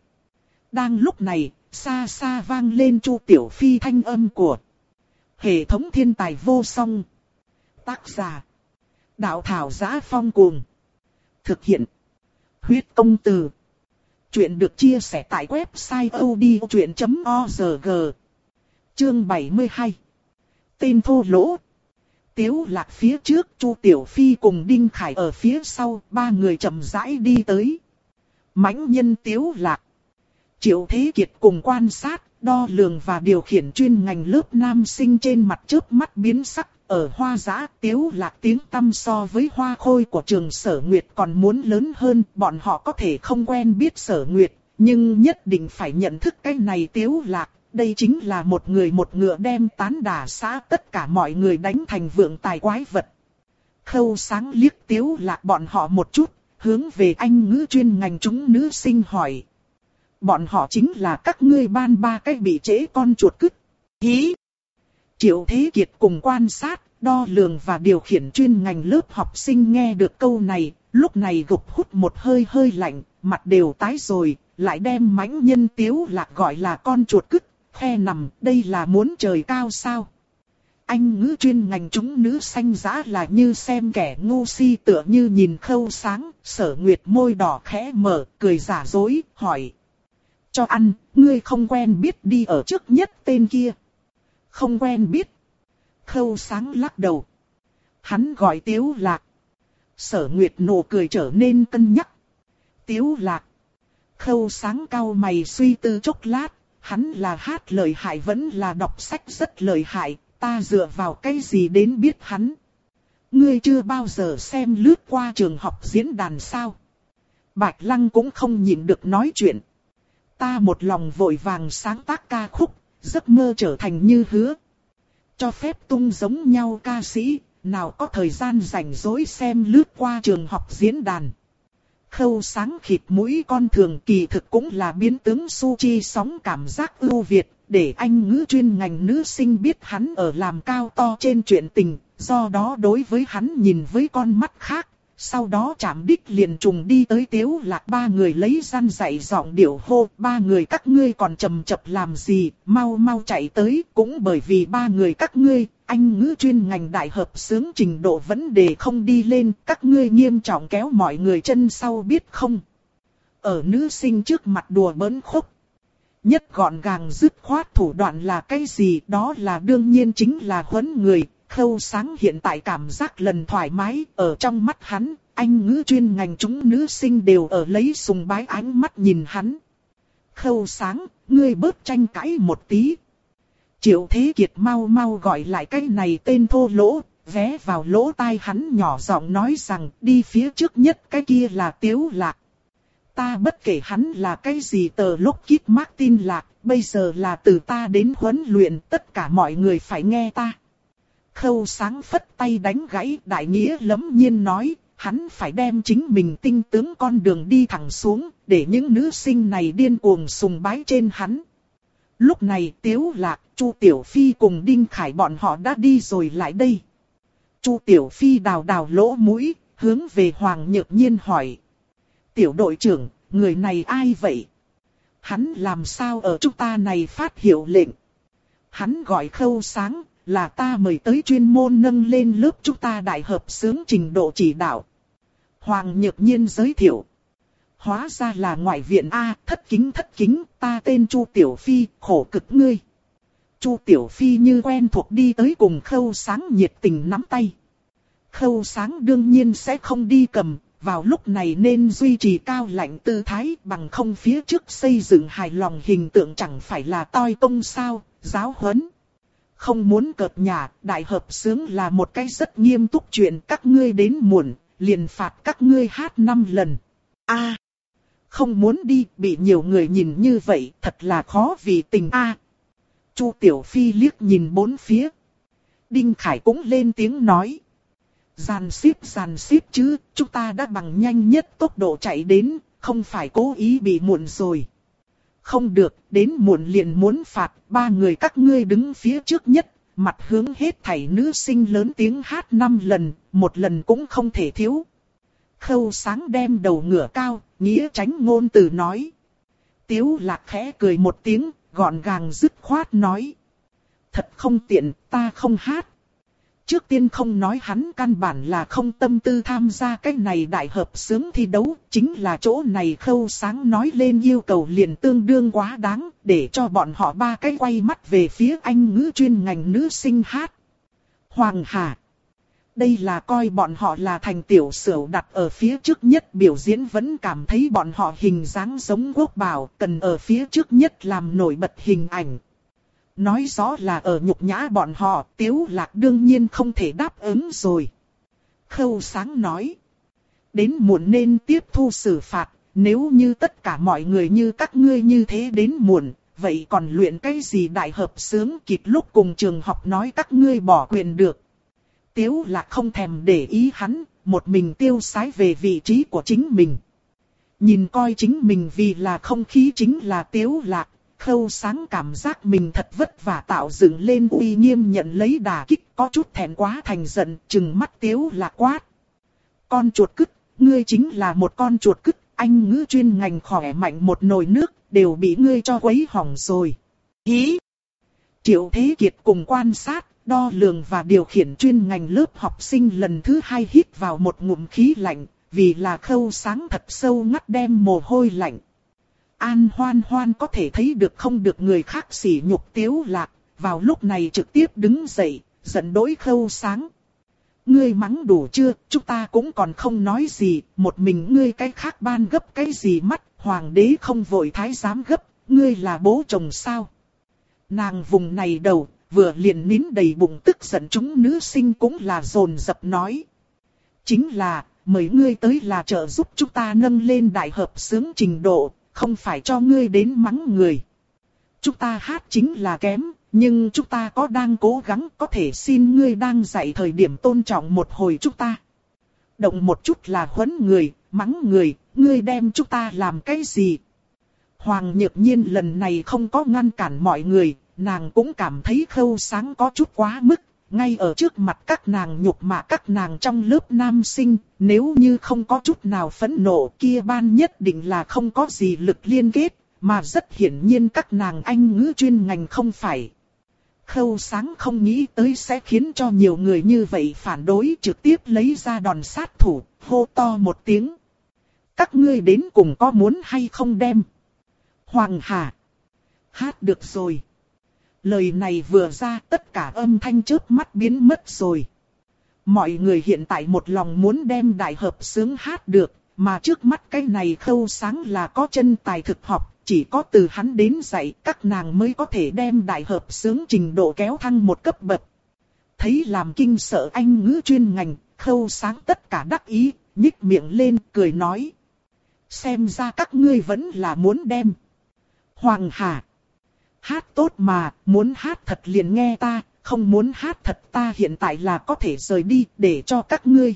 A: Đang lúc này, xa xa vang lên chu tiểu phi thanh âm của hệ thống thiên tài vô song. Tác giả. Đạo thảo giá phong cuồng. Thực hiện. Huyết công từ. Chuyện được chia sẻ tại website odchuyện.org. Chương 72. Tên thô lỗ. Tiếu lạc phía trước, Chu Tiểu Phi cùng Đinh Khải ở phía sau, ba người chậm rãi đi tới. mãnh nhân Tiếu lạc. Triệu Thế Kiệt cùng quan sát, đo lường và điều khiển chuyên ngành lớp nam sinh trên mặt trước mắt biến sắc. Ở hoa giã tiếu lạc tiếng tâm so với hoa khôi của trường sở nguyệt còn muốn lớn hơn, bọn họ có thể không quen biết sở nguyệt, Nhưng nhất định phải nhận thức cái này tiếu lạc, đây chính là một người một ngựa đem tán đả xã tất cả mọi người đánh thành vượng tài quái vật. Khâu sáng liếc tiếu lạc bọn họ một chút, hướng về anh ngữ chuyên ngành chúng nữ sinh hỏi. Bọn họ chính là các ngươi ban ba cái bị trễ con chuột cứt. Hí! Triệu Thế Kiệt cùng quan sát, đo lường và điều khiển chuyên ngành lớp học sinh nghe được câu này, lúc này gục hút một hơi hơi lạnh, mặt đều tái rồi, lại đem mãnh nhân tiếu lạc gọi là con chuột cứt, khe nằm, đây là muốn trời cao sao? Anh ngữ chuyên ngành chúng nữ xanh giá là như xem kẻ ngu si tựa như nhìn khâu sáng, sở nguyệt môi đỏ khẽ mở, cười giả dối, hỏi. Cho ăn, ngươi không quen biết đi ở trước nhất tên kia. Không quen biết. Khâu sáng lắc đầu. Hắn gọi tiếu lạc. Sở nguyệt nụ cười trở nên cân nhắc. Tiếu lạc. Khâu sáng cao mày suy tư chốc lát, hắn là hát lời hại vẫn là đọc sách rất lời hại, ta dựa vào cái gì đến biết hắn. Ngươi chưa bao giờ xem lướt qua trường học diễn đàn sao. Bạch Lăng cũng không nhịn được nói chuyện. Ta một lòng vội vàng sáng tác ca khúc, giấc mơ trở thành như hứa. Cho phép tung giống nhau ca sĩ, nào có thời gian rảnh rỗi xem lướt qua trường học diễn đàn. Khâu sáng khịt mũi con thường kỳ thực cũng là biến tướng su chi sóng cảm giác ưu việt, để anh ngữ chuyên ngành nữ sinh biết hắn ở làm cao to trên chuyện tình, do đó đối với hắn nhìn với con mắt khác. Sau đó chạm đích liền trùng đi tới tiếu lạc ba người lấy răn dạy giọng điệu hô, ba người các ngươi còn trầm chập làm gì, mau mau chạy tới, cũng bởi vì ba người các ngươi, anh ngữ chuyên ngành đại hợp sướng trình độ vấn đề không đi lên, các ngươi nghiêm trọng kéo mọi người chân sau biết không. Ở nữ sinh trước mặt đùa bỡn khúc. Nhất gọn gàng dứt khoát thủ đoạn là cái gì đó là đương nhiên chính là huấn người, khâu sáng hiện tại cảm giác lần thoải mái, ở trong mắt hắn, anh ngữ chuyên ngành chúng nữ sinh đều ở lấy sùng bái ánh mắt nhìn hắn. Khâu sáng, ngươi bớt tranh cãi một tí, Triệu Thế Kiệt mau mau gọi lại cái này tên thô lỗ, vé vào lỗ tai hắn nhỏ giọng nói rằng đi phía trước nhất cái kia là Tiếu Lạc. Ta bất kể hắn là cái gì tờ lúc kít Martin Lạc, bây giờ là từ ta đến huấn luyện tất cả mọi người phải nghe ta. Khâu sáng phất tay đánh gãy đại nghĩa lấm nhiên nói, hắn phải đem chính mình tinh tướng con đường đi thẳng xuống, để những nữ sinh này điên cuồng sùng bái trên hắn. Lúc này Tiếu Lạc, Chu Tiểu Phi cùng Đinh Khải bọn họ đã đi rồi lại đây. Chu Tiểu Phi đào đào lỗ mũi, hướng về Hoàng Nhược Nhiên hỏi. Tiểu đội trưởng, người này ai vậy? Hắn làm sao ở chúng ta này phát hiệu lệnh? Hắn gọi khâu sáng, là ta mời tới chuyên môn nâng lên lớp chúng ta đại hợp sướng trình độ chỉ đạo. Hoàng Nhược Nhiên giới thiệu. Hóa ra là ngoại viện A, thất kính thất kính, ta tên Chu Tiểu Phi, khổ cực ngươi. Chu Tiểu Phi như quen thuộc đi tới cùng khâu sáng nhiệt tình nắm tay. Khâu sáng đương nhiên sẽ không đi cầm, vào lúc này nên duy trì cao lạnh tư thái bằng không phía trước xây dựng hài lòng hình tượng chẳng phải là toi công sao, giáo huấn. Không muốn cợt nhà, đại hợp sướng là một cái rất nghiêm túc chuyện các ngươi đến muộn, liền phạt các ngươi hát năm lần. A, không muốn đi, bị nhiều người nhìn như vậy, thật là khó vì tình a. Chu Tiểu Phi liếc nhìn bốn phía. Đinh Khải cũng lên tiếng nói. Giàn xếp giàn xếp chứ, chúng ta đã bằng nhanh nhất tốc độ chạy đến, không phải cố ý bị muộn rồi. Không được, đến muộn liền muốn phạt, ba người các ngươi đứng phía trước nhất, mặt hướng hết thảy nữ sinh lớn tiếng hát năm lần, một lần cũng không thể thiếu. Khâu sáng đem đầu ngửa cao, nghĩa tránh ngôn từ nói. Tiếu lạc khẽ cười một tiếng, gọn gàng dứt khoát nói. Thật không tiện, ta không hát. Trước tiên không nói hắn căn bản là không tâm tư tham gia cái này đại hợp sướng thi đấu, chính là chỗ này khâu sáng nói lên yêu cầu liền tương đương quá đáng, để cho bọn họ ba cái quay mắt về phía anh ngữ chuyên ngành nữ sinh hát. Hoàng Hà đây là coi bọn họ là thành tiểu sửu đặt ở phía trước nhất biểu diễn vẫn cảm thấy bọn họ hình dáng giống quốc bảo cần ở phía trước nhất làm nổi bật hình ảnh. Nói rõ là ở nhục nhã bọn họ, tiếu lạc đương nhiên không thể đáp ứng rồi. Khâu sáng nói. Đến muộn nên tiếp thu xử phạt, nếu như tất cả mọi người như các ngươi như thế đến muộn, vậy còn luyện cái gì đại hợp sướng kịp lúc cùng trường học nói các ngươi bỏ quyền được. Tiếu là không thèm để ý hắn, một mình tiêu sái về vị trí của chính mình. Nhìn coi chính mình vì là không khí chính là tiếu lạc, khâu sáng cảm giác mình thật vất vả tạo dựng lên uy nghiêm nhận lấy đà kích có chút thẹn quá thành giận, chừng mắt tiếu lạc quát. Con chuột cứt, ngươi chính là một con chuột cứt, anh ngữ chuyên ngành khỏe mạnh một nồi nước, đều bị ngươi cho quấy hỏng rồi. Hí! Triệu Thế Kiệt cùng quan sát, đo lường và điều khiển chuyên ngành lớp học sinh lần thứ hai hít vào một ngụm khí lạnh, vì là khâu sáng thật sâu ngắt đem mồ hôi lạnh. An hoan hoan có thể thấy được không được người khác sỉ nhục tiếu lạc, vào lúc này trực tiếp đứng dậy, giận đối khâu sáng. Ngươi mắng đủ chưa, chúng ta cũng còn không nói gì, một mình ngươi cái khác ban gấp cái gì mắt, hoàng đế không vội thái giám gấp, ngươi là bố chồng sao. Nàng vùng này đầu, vừa liền nín đầy bụng tức giận chúng nữ sinh cũng là rồn dập nói. Chính là, mời ngươi tới là trợ giúp chúng ta nâng lên đại hợp sướng trình độ, không phải cho ngươi đến mắng người. Chúng ta hát chính là kém, nhưng chúng ta có đang cố gắng có thể xin ngươi đang dạy thời điểm tôn trọng một hồi chúng ta. Động một chút là huấn người, mắng người, ngươi đem chúng ta làm cái gì? Hoàng nhược nhiên lần này không có ngăn cản mọi người, nàng cũng cảm thấy khâu sáng có chút quá mức, ngay ở trước mặt các nàng nhục mạ các nàng trong lớp nam sinh, nếu như không có chút nào phẫn nộ kia ban nhất định là không có gì lực liên kết, mà rất hiển nhiên các nàng anh ngữ chuyên ngành không phải. Khâu sáng không nghĩ tới sẽ khiến cho nhiều người như vậy phản đối trực tiếp lấy ra đòn sát thủ, hô to một tiếng. Các ngươi đến cùng có muốn hay không đem? Hoàng Hà. Hát được rồi. Lời này vừa ra tất cả âm thanh trước mắt biến mất rồi. Mọi người hiện tại một lòng muốn đem đại hợp sướng hát được, mà trước mắt cái này khâu sáng là có chân tài thực học, chỉ có từ hắn đến dạy các nàng mới có thể đem đại hợp sướng trình độ kéo thăng một cấp bậc. Thấy làm kinh sợ anh ngữ chuyên ngành, khâu sáng tất cả đắc ý, nhích miệng lên cười nói. Xem ra các ngươi vẫn là muốn đem. Hoàng Hà hát tốt mà, muốn hát thật liền nghe ta, không muốn hát thật ta hiện tại là có thể rời đi để cho các ngươi.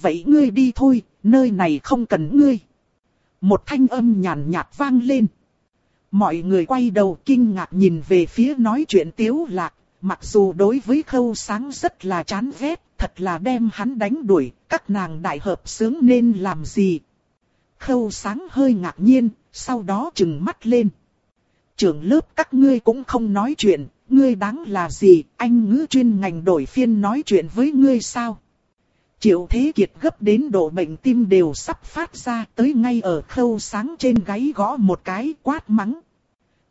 A: Vậy ngươi đi thôi, nơi này không cần ngươi. Một thanh âm nhàn nhạt vang lên. Mọi người quay đầu kinh ngạc nhìn về phía nói chuyện tiếu lạc, mặc dù đối với khâu sáng rất là chán ghét, thật là đem hắn đánh đuổi, các nàng đại hợp sướng nên làm gì. Khâu sáng hơi ngạc nhiên, sau đó trừng mắt lên trưởng lớp các ngươi cũng không nói chuyện, ngươi đáng là gì, anh ngữ chuyên ngành đổi phiên nói chuyện với ngươi sao? Triệu Thế Kiệt gấp đến độ bệnh tim đều sắp phát ra tới ngay ở khâu sáng trên gáy gõ một cái quát mắng.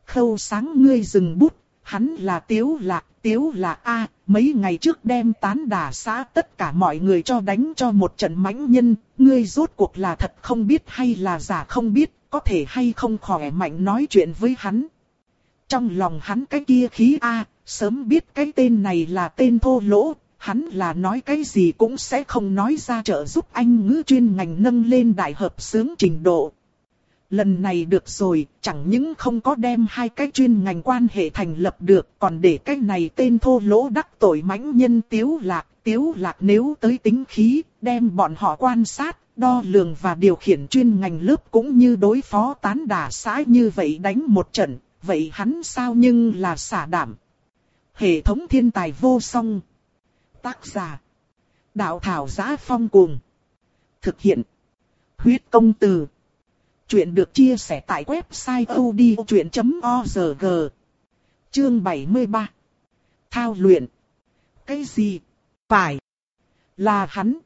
A: Khâu sáng ngươi dừng bút, hắn là Tiếu Lạc, Tiếu Lạc A, mấy ngày trước đem tán đả xã tất cả mọi người cho đánh cho một trận mãnh nhân, ngươi rốt cuộc là thật không biết hay là giả không biết, có thể hay không khỏe mạnh nói chuyện với hắn. Trong lòng hắn cái kia khí A, sớm biết cái tên này là tên thô lỗ, hắn là nói cái gì cũng sẽ không nói ra trợ giúp anh ngữ chuyên ngành nâng lên đại hợp sướng trình độ. Lần này được rồi, chẳng những không có đem hai cái chuyên ngành quan hệ thành lập được, còn để cái này tên thô lỗ đắc tội mãnh nhân tiếu lạc. Tiếu lạc nếu tới tính khí, đem bọn họ quan sát, đo lường và điều khiển chuyên ngành lớp cũng như đối phó tán đả xã như vậy đánh một trận, vậy hắn sao nhưng là xả đảm. Hệ thống thiên tài vô song. Tác giả. Đạo thảo giá phong cuồng. Thực hiện. Huyết công từ. Chuyện được chia sẻ tại website odchuyện.org. Chương 73. Thao luyện. Cái gì? Phải. Là hắn.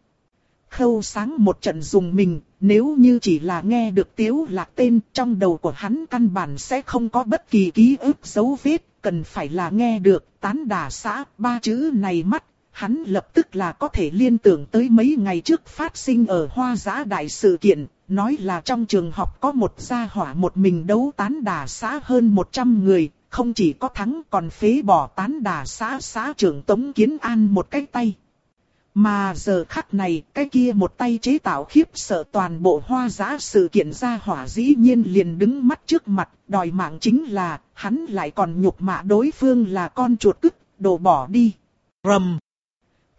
A: Khâu sáng một trận dùng mình, nếu như chỉ là nghe được tiếu lạc tên trong đầu của hắn căn bản sẽ không có bất kỳ ký ức dấu vết, cần phải là nghe được tán đà xã ba chữ này mắt. Hắn lập tức là có thể liên tưởng tới mấy ngày trước phát sinh ở hoa giã đại sự kiện, nói là trong trường học có một gia hỏa một mình đấu tán đà xã hơn 100 người, không chỉ có thắng còn phế bỏ tán đà xã xã trưởng Tống Kiến An một cái tay. Mà giờ khắc này, cái kia một tay chế tạo khiếp sợ toàn bộ hoa giã sự kiện ra hỏa dĩ nhiên liền đứng mắt trước mặt, đòi mạng chính là, hắn lại còn nhục mạ đối phương là con chuột cức, đồ bỏ đi. Rầm!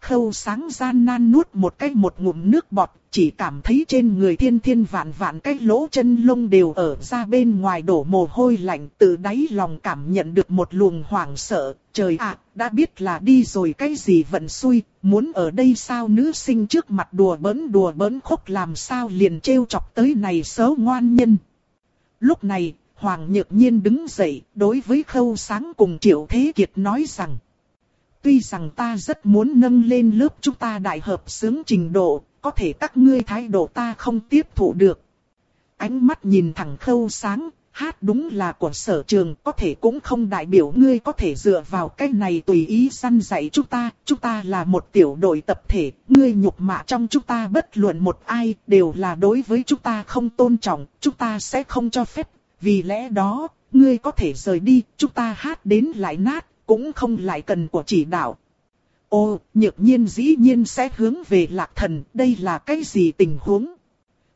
A: Khâu sáng gian nan nuốt một cái một ngụm nước bọt, chỉ cảm thấy trên người thiên thiên vạn vạn cái lỗ chân lông đều ở ra bên ngoài đổ mồ hôi lạnh từ đáy lòng cảm nhận được một luồng hoảng sợ. Trời ạ, đã biết là đi rồi cái gì vận xui, muốn ở đây sao nữ sinh trước mặt đùa bỡn đùa bỡn khúc làm sao liền trêu chọc tới này xấu ngoan nhân. Lúc này, Hoàng Nhược Nhiên đứng dậy, đối với khâu sáng cùng Triệu Thế Kiệt nói rằng. Tuy rằng ta rất muốn nâng lên lớp chúng ta đại hợp sướng trình độ, có thể các ngươi thái độ ta không tiếp thụ được. Ánh mắt nhìn thẳng khâu sáng, hát đúng là của sở trường, có thể cũng không đại biểu ngươi có thể dựa vào cái này tùy ý săn dạy chúng ta, chúng ta là một tiểu đội tập thể, ngươi nhục mạ trong chúng ta bất luận một ai, đều là đối với chúng ta không tôn trọng, chúng ta sẽ không cho phép, vì lẽ đó, ngươi có thể rời đi, chúng ta hát đến lại nát, cũng không lại cần của chỉ đạo. Ô, nhược nhiên dĩ nhiên sẽ hướng về lạc thần, đây là cái gì tình huống?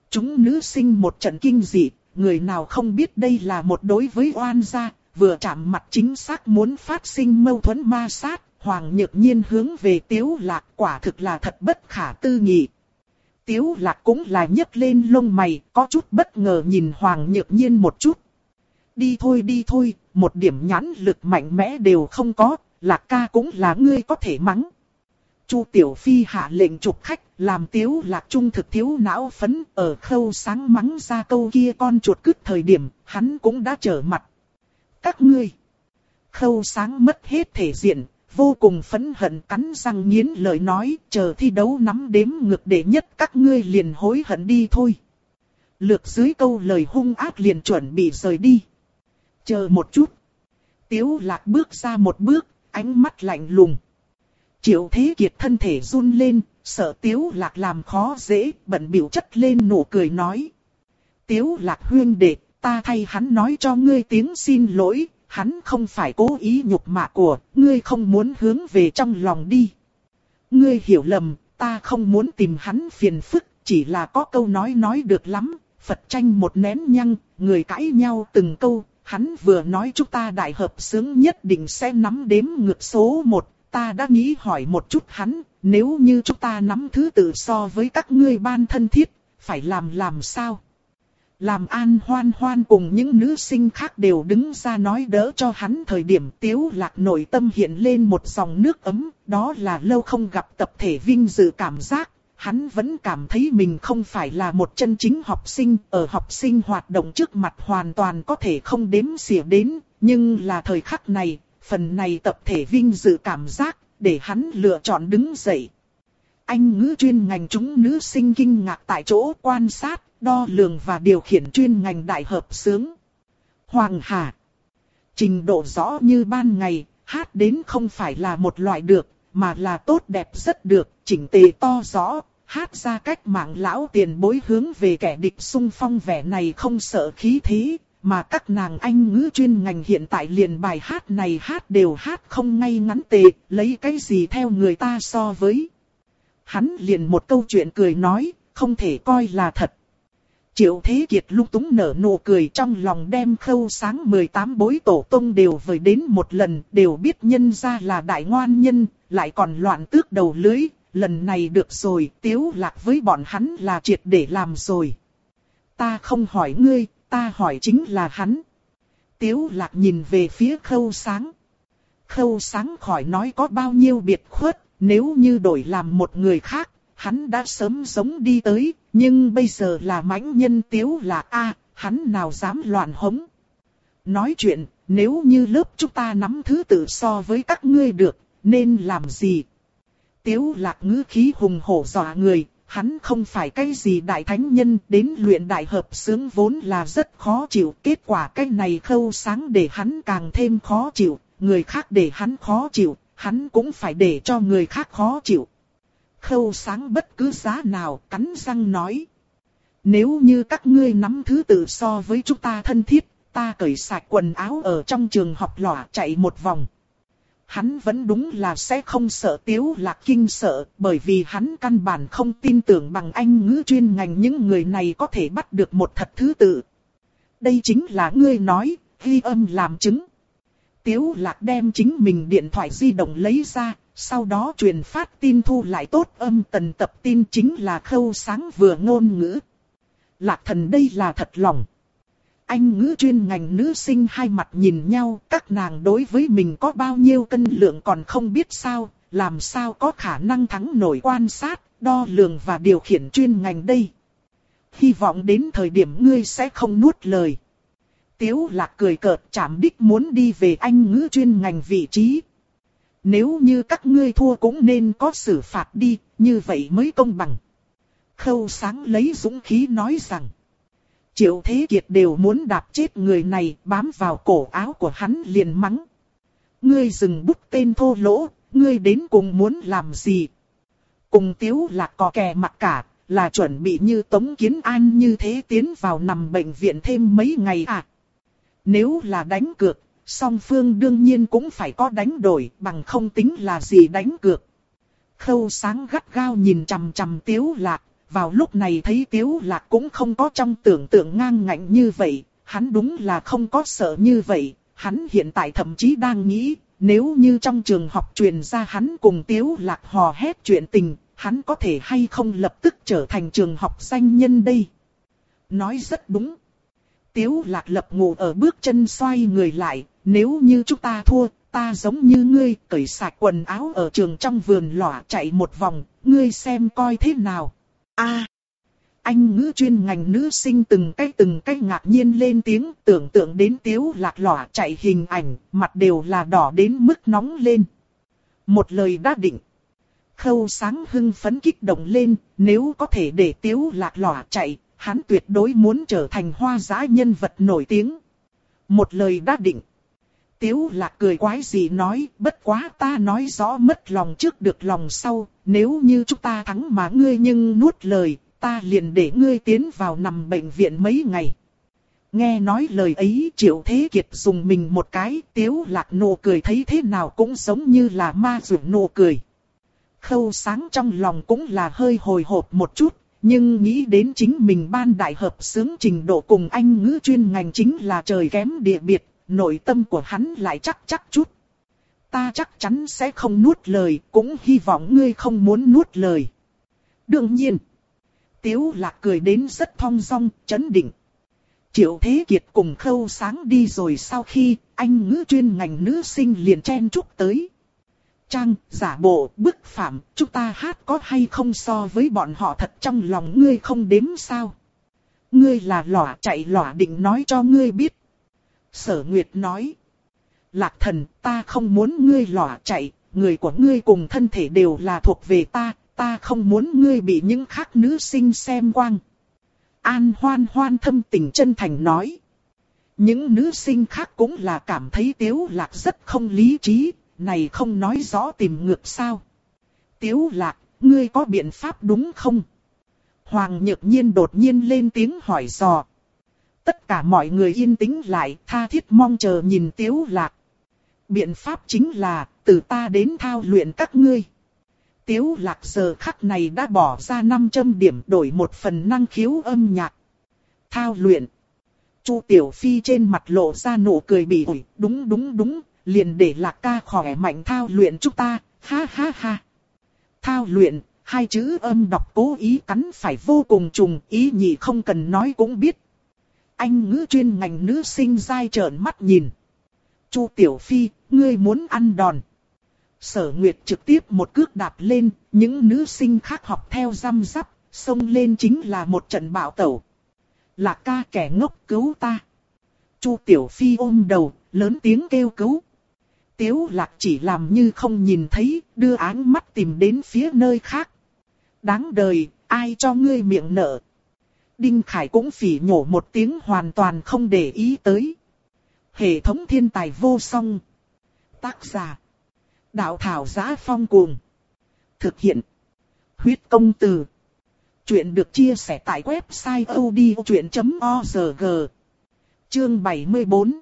A: Chúng nữ sinh một trận kinh dị, người nào không biết đây là một đối với oan gia, vừa chạm mặt chính xác muốn phát sinh mâu thuẫn ma sát, hoàng nhược nhiên hướng về tiếu lạc quả thực là thật bất khả tư nghị. Tiếu lạc cũng là nhấc lên lông mày, có chút bất ngờ nhìn hoàng nhược nhiên một chút. Đi thôi đi thôi, một điểm nhãn lực mạnh mẽ đều không có, lạc ca cũng là ngươi có thể mắng. Chu Tiểu Phi hạ lệnh trục khách, làm tiếu lạc trung thực thiếu não phấn, ở khâu sáng mắng ra câu kia con chuột cứt thời điểm, hắn cũng đã trở mặt. Các ngươi, khâu sáng mất hết thể diện, vô cùng phấn hận cắn răng nghiến lời nói, chờ thi đấu nắm đếm ngược để nhất các ngươi liền hối hận đi thôi. Lược dưới câu lời hung ác liền chuẩn bị rời đi. Chờ một chút. Tiếu lạc bước ra một bước, ánh mắt lạnh lùng. Triệu Thế Kiệt thân thể run lên, sợ Tiếu Lạc làm khó dễ, bận biểu chất lên nụ cười nói. Tiếu Lạc huyên đệ, ta thay hắn nói cho ngươi tiếng xin lỗi, hắn không phải cố ý nhục mạ của, ngươi không muốn hướng về trong lòng đi. Ngươi hiểu lầm, ta không muốn tìm hắn phiền phức, chỉ là có câu nói nói được lắm, Phật tranh một nén nhăng, người cãi nhau từng câu, hắn vừa nói chúng ta đại hợp sướng nhất định sẽ nắm đếm ngược số một, ta đã nghĩ hỏi một chút hắn, nếu như chúng ta nắm thứ tự so với các ngươi ban thân thiết, phải làm làm sao? Làm an hoan hoan cùng những nữ sinh khác đều đứng ra nói đỡ cho hắn thời điểm tiếu lạc nội tâm hiện lên một dòng nước ấm, đó là lâu không gặp tập thể vinh dự cảm giác, hắn vẫn cảm thấy mình không phải là một chân chính học sinh, ở học sinh hoạt động trước mặt hoàn toàn có thể không đếm xỉa đến, nhưng là thời khắc này, phần này tập thể vinh dự cảm giác, để hắn lựa chọn đứng dậy. Anh ngữ chuyên ngành chúng nữ sinh kinh ngạc tại chỗ quan sát, đo lường và điều khiển chuyên ngành đại hợp sướng. Hoàng Hà Trình độ rõ như ban ngày, hát đến không phải là một loại được, mà là tốt đẹp rất được, chỉnh tề to rõ, hát ra cách mạng lão tiền bối hướng về kẻ địch sung phong vẻ này không sợ khí thế, mà các nàng anh ngữ chuyên ngành hiện tại liền bài hát này hát đều hát không ngay ngắn tề, lấy cái gì theo người ta so với. Hắn liền một câu chuyện cười nói, không thể coi là thật. Triệu Thế Kiệt lúc túng nở nụ cười trong lòng đem khâu sáng 18 bối tổ tông đều vời đến một lần, đều biết nhân ra là đại ngoan nhân, lại còn loạn tước đầu lưới, lần này được rồi, tiếu lạc với bọn hắn là triệt để làm rồi. Ta không hỏi ngươi, ta hỏi chính là hắn. Tiếu lạc nhìn về phía khâu sáng. Khâu sáng khỏi nói có bao nhiêu biệt khuất, nếu như đổi làm một người khác, hắn đã sớm sống đi tới, nhưng bây giờ là mãnh nhân tiếu là a, hắn nào dám loạn hống. Nói chuyện, nếu như lớp chúng ta nắm thứ tự so với các ngươi được, nên làm gì? Tiếu lạc ngữ khí hùng hổ dọa người, hắn không phải cái gì đại thánh nhân, đến luyện đại hợp sướng vốn là rất khó chịu. Kết quả cái này khâu sáng để hắn càng thêm khó chịu, người khác để hắn khó chịu, hắn cũng phải để cho người khác khó chịu. Khâu sáng bất cứ giá nào, cắn răng nói. Nếu như các ngươi nắm thứ tự so với chúng ta thân thiết, ta cởi sạch quần áo ở trong trường học lỏa chạy một vòng hắn vẫn đúng là sẽ không sợ tiếu lạc kinh sợ, bởi vì hắn căn bản không tin tưởng bằng anh ngữ chuyên ngành những người này có thể bắt được một thật thứ tự. Đây chính là ngươi nói, ghi âm làm chứng. Tiếu lạc đem chính mình điện thoại di động lấy ra, sau đó truyền phát tin thu lại tốt âm tần tập tin chính là khâu sáng vừa ngôn ngữ. Lạc thần đây là thật lòng. Anh ngữ chuyên ngành nữ sinh hai mặt nhìn nhau, các nàng đối với mình có bao nhiêu cân lượng còn không biết sao, làm sao có khả năng thắng nổi quan sát, đo lường và điều khiển chuyên ngành đây. Hy vọng đến thời điểm ngươi sẽ không nuốt lời. Tiếu lạc cười cợt chạm đích muốn đi về anh ngữ chuyên ngành vị trí. Nếu như các ngươi thua cũng nên có xử phạt đi, như vậy mới công bằng. Khâu sáng lấy dũng khí nói rằng. Triệu Thế Kiệt đều muốn đạp chết người này bám vào cổ áo của hắn liền mắng. Ngươi dừng bút tên thô lỗ, ngươi đến cùng muốn làm gì? Cùng tiếu là có kè mặt cả, là chuẩn bị như Tống Kiến An như thế tiến vào nằm bệnh viện thêm mấy ngày à? Nếu là đánh cược, song phương đương nhiên cũng phải có đánh đổi, bằng không tính là gì đánh cược. Khâu sáng gắt gao nhìn chằm chằm tiếu lạc, vào lúc này thấy tiếu lạc cũng không có trong tưởng tượng ngang ngạnh như vậy, hắn đúng là không có sợ như vậy, hắn hiện tại thậm chí đang nghĩ, nếu như trong trường học truyền ra hắn cùng tiếu lạc hò hét chuyện tình, hắn có thể hay không lập tức trở thành trường học danh nhân đây. Nói rất đúng. Tiếu lạc lập ngủ ở bước chân xoay người lại, nếu như chúng ta thua, ta giống như ngươi, cởi sạch quần áo ở trường trong vườn lỏa chạy một vòng, ngươi xem coi thế nào a anh ngữ chuyên ngành nữ sinh từng cái từng cái ngạc nhiên lên tiếng tưởng tượng đến tiếu lạc lỏa chạy hình ảnh, mặt đều là đỏ đến mức nóng lên. Một lời đã định. Khâu sáng hưng phấn kích động lên, nếu có thể để tiếu lạc lỏa chạy, hắn tuyệt đối muốn trở thành hoa giá nhân vật nổi tiếng. Một lời đã định. Tiếu lạc cười quái gì nói, bất quá ta nói rõ mất lòng trước được lòng sau, nếu như chúng ta thắng mà ngươi nhưng nuốt lời, ta liền để ngươi tiến vào nằm bệnh viện mấy ngày. Nghe nói lời ấy triệu thế kiệt dùng mình một cái, tiếu lạc nụ cười thấy thế nào cũng giống như là ma rượu nụ cười. Khâu sáng trong lòng cũng là hơi hồi hộp một chút, nhưng nghĩ đến chính mình ban đại hợp sướng trình độ cùng anh ngữ chuyên ngành chính là trời kém địa biệt, nội tâm của hắn lại chắc chắc chút. Ta chắc chắn sẽ không nuốt lời, cũng hy vọng ngươi không muốn nuốt lời. Đương nhiên, Tiếu lạc cười đến rất thong dong, chấn định. Triệu Thế Kiệt cùng khâu sáng đi rồi sau khi anh ngữ chuyên ngành nữ sinh liền chen chúc tới. Trang, giả bộ, bức phạm, chúng ta hát có hay không so với bọn họ thật trong lòng ngươi không đếm sao. Ngươi là lỏa chạy lỏa định nói cho ngươi biết. Sở Nguyệt nói. Lạc thần, ta không muốn ngươi lỏa chạy, người của ngươi cùng thân thể đều là thuộc về ta, ta không muốn ngươi bị những khác nữ sinh xem quang. An hoan hoan thâm tình chân thành nói. Những nữ sinh khác cũng là cảm thấy tiếu lạc rất không lý trí, này không nói rõ tìm ngược sao. Tiếu lạc, ngươi có biện pháp đúng không? Hoàng nhược nhiên đột nhiên lên tiếng hỏi dò. Tất cả mọi người yên tĩnh lại, tha thiết mong chờ nhìn tiếu lạc. Biện pháp chính là, từ ta đến thao luyện các ngươi. Tiếu lạc giờ khắc này đã bỏ ra 500 điểm đổi một phần năng khiếu âm nhạc. Thao luyện. Chu Tiểu Phi trên mặt lộ ra nụ cười bị ủi, đúng đúng đúng, liền để lạc ca khỏe mạnh thao luyện chúng ta, ha ha ha. Thao luyện, hai chữ âm đọc cố ý cắn phải vô cùng trùng, ý nhị không cần nói cũng biết. Anh ngữ chuyên ngành nữ sinh dai trợn mắt nhìn. Chu Tiểu Phi, ngươi muốn ăn đòn. Sở Nguyệt trực tiếp một cước đạp lên, những nữ sinh khác học theo răm rắp, xông lên chính là một trận bạo tẩu. Lạc ca kẻ ngốc cứu ta. Chu Tiểu Phi ôm đầu, lớn tiếng kêu cứu. Tiếu lạc chỉ làm như không nhìn thấy, đưa áng mắt tìm đến phía nơi khác. Đáng đời, ai cho ngươi miệng nợ. Đinh Khải cũng phỉ nhổ một tiếng hoàn toàn không để ý tới. Hệ thống thiên tài vô song. Tác giả. Đạo thảo giá phong cuồng. Thực hiện. Huyết công từ. Chuyện được chia sẻ tại website odchuyện.org. Chương 74.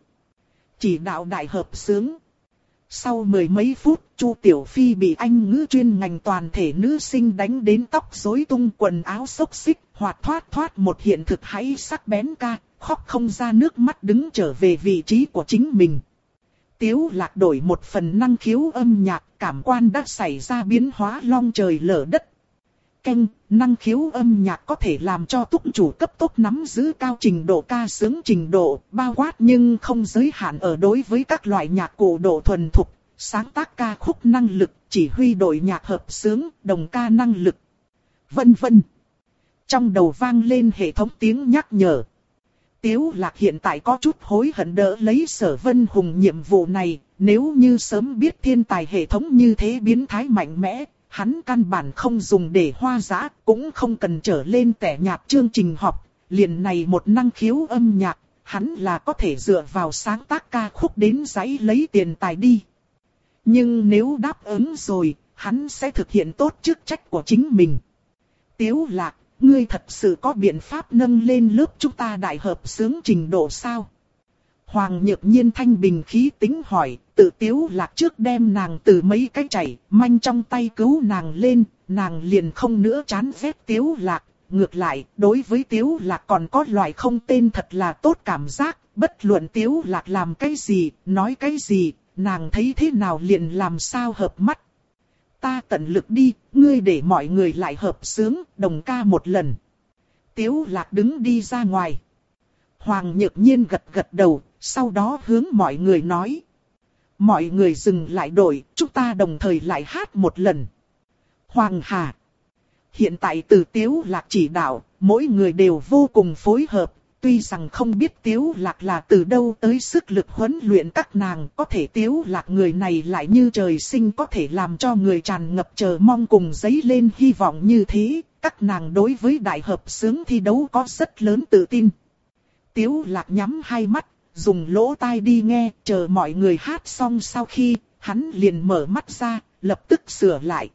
A: Chỉ đạo đại hợp sướng. Sau mười mấy phút, Chu Tiểu Phi bị anh ngữ chuyên ngành toàn thể nữ sinh đánh đến tóc rối tung quần áo xốc xích, hoạt thoát thoát một hiện thực hãy sắc bén ca, khóc không ra nước mắt đứng trở về vị trí của chính mình. Tiếu lạc đổi một phần năng khiếu âm nhạc, cảm quan đã xảy ra biến hóa long trời lở đất. Canh, năng khiếu âm nhạc có thể làm cho túc chủ cấp tốc nắm giữ cao trình độ ca sướng trình độ, bao quát nhưng không giới hạn ở đối với các loại nhạc cụ độ thuần thục, sáng tác ca khúc năng lực, chỉ huy đội nhạc hợp sướng, đồng ca năng lực, vân vân. Trong đầu vang lên hệ thống tiếng nhắc nhở. Tiếu lạc hiện tại có chút hối hận đỡ lấy sở vân hùng nhiệm vụ này, nếu như sớm biết thiên tài hệ thống như thế biến thái mạnh mẽ, hắn căn bản không dùng để hoa giã, cũng không cần trở lên tẻ nhạc chương trình học, liền này một năng khiếu âm nhạc, hắn là có thể dựa vào sáng tác ca khúc đến giấy lấy tiền tài đi. Nhưng nếu đáp ứng rồi, hắn sẽ thực hiện tốt chức trách của chính mình. Tiếu lạc, ngươi thật sự có biện pháp nâng lên lớp chúng ta đại hợp sướng trình độ sao? Hoàng nhược nhiên thanh bình khí tính hỏi, tự tiếu lạc trước đem nàng từ mấy cái chảy, manh trong tay cứu nàng lên, nàng liền không nữa chán ghét tiếu lạc. Ngược lại, đối với tiếu lạc còn có loại không tên thật là tốt cảm giác, bất luận tiếu lạc làm cái gì, nói cái gì, nàng thấy thế nào liền làm sao hợp mắt. Ta tận lực đi, ngươi để mọi người lại hợp sướng, đồng ca một lần. Tiếu lạc đứng đi ra ngoài. Hoàng nhược nhiên gật gật đầu, sau đó hướng mọi người nói. Mọi người dừng lại đổi, chúng ta đồng thời lại hát một lần. Hoàng Hà. Hiện tại từ Tiếu Lạc chỉ đạo, mỗi người đều vô cùng phối hợp. Tuy rằng không biết Tiếu Lạc là từ đâu tới sức lực huấn luyện các nàng, có thể Tiếu Lạc người này lại như trời sinh có thể làm cho người tràn ngập chờ mong cùng giấy lên hy vọng như thế. Các nàng đối với đại hợp sướng thi đấu có rất lớn tự tin. Tiếu Lạc nhắm hai mắt, dùng lỗ tai đi nghe, chờ mọi người hát xong sau khi, hắn liền mở mắt ra, lập tức sửa lại.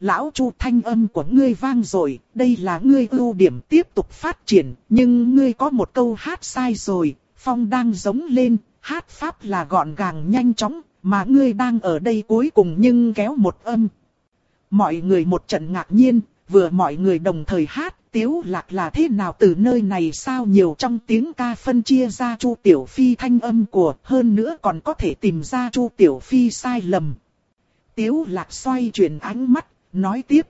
A: Lão Chu thanh âm của ngươi vang rồi, đây là ngươi ưu điểm tiếp tục phát triển, nhưng ngươi có một câu hát sai rồi, phong đang giống lên, hát pháp là gọn gàng nhanh chóng, mà ngươi đang ở đây cuối cùng nhưng kéo một âm. Mọi người một trận ngạc nhiên, vừa mọi người đồng thời hát, tiếu lạc là thế nào từ nơi này sao nhiều trong tiếng ca phân chia ra chu tiểu phi thanh âm của, hơn nữa còn có thể tìm ra chu tiểu phi sai lầm. Tiếu lạc xoay chuyển ánh mắt, nói tiếp.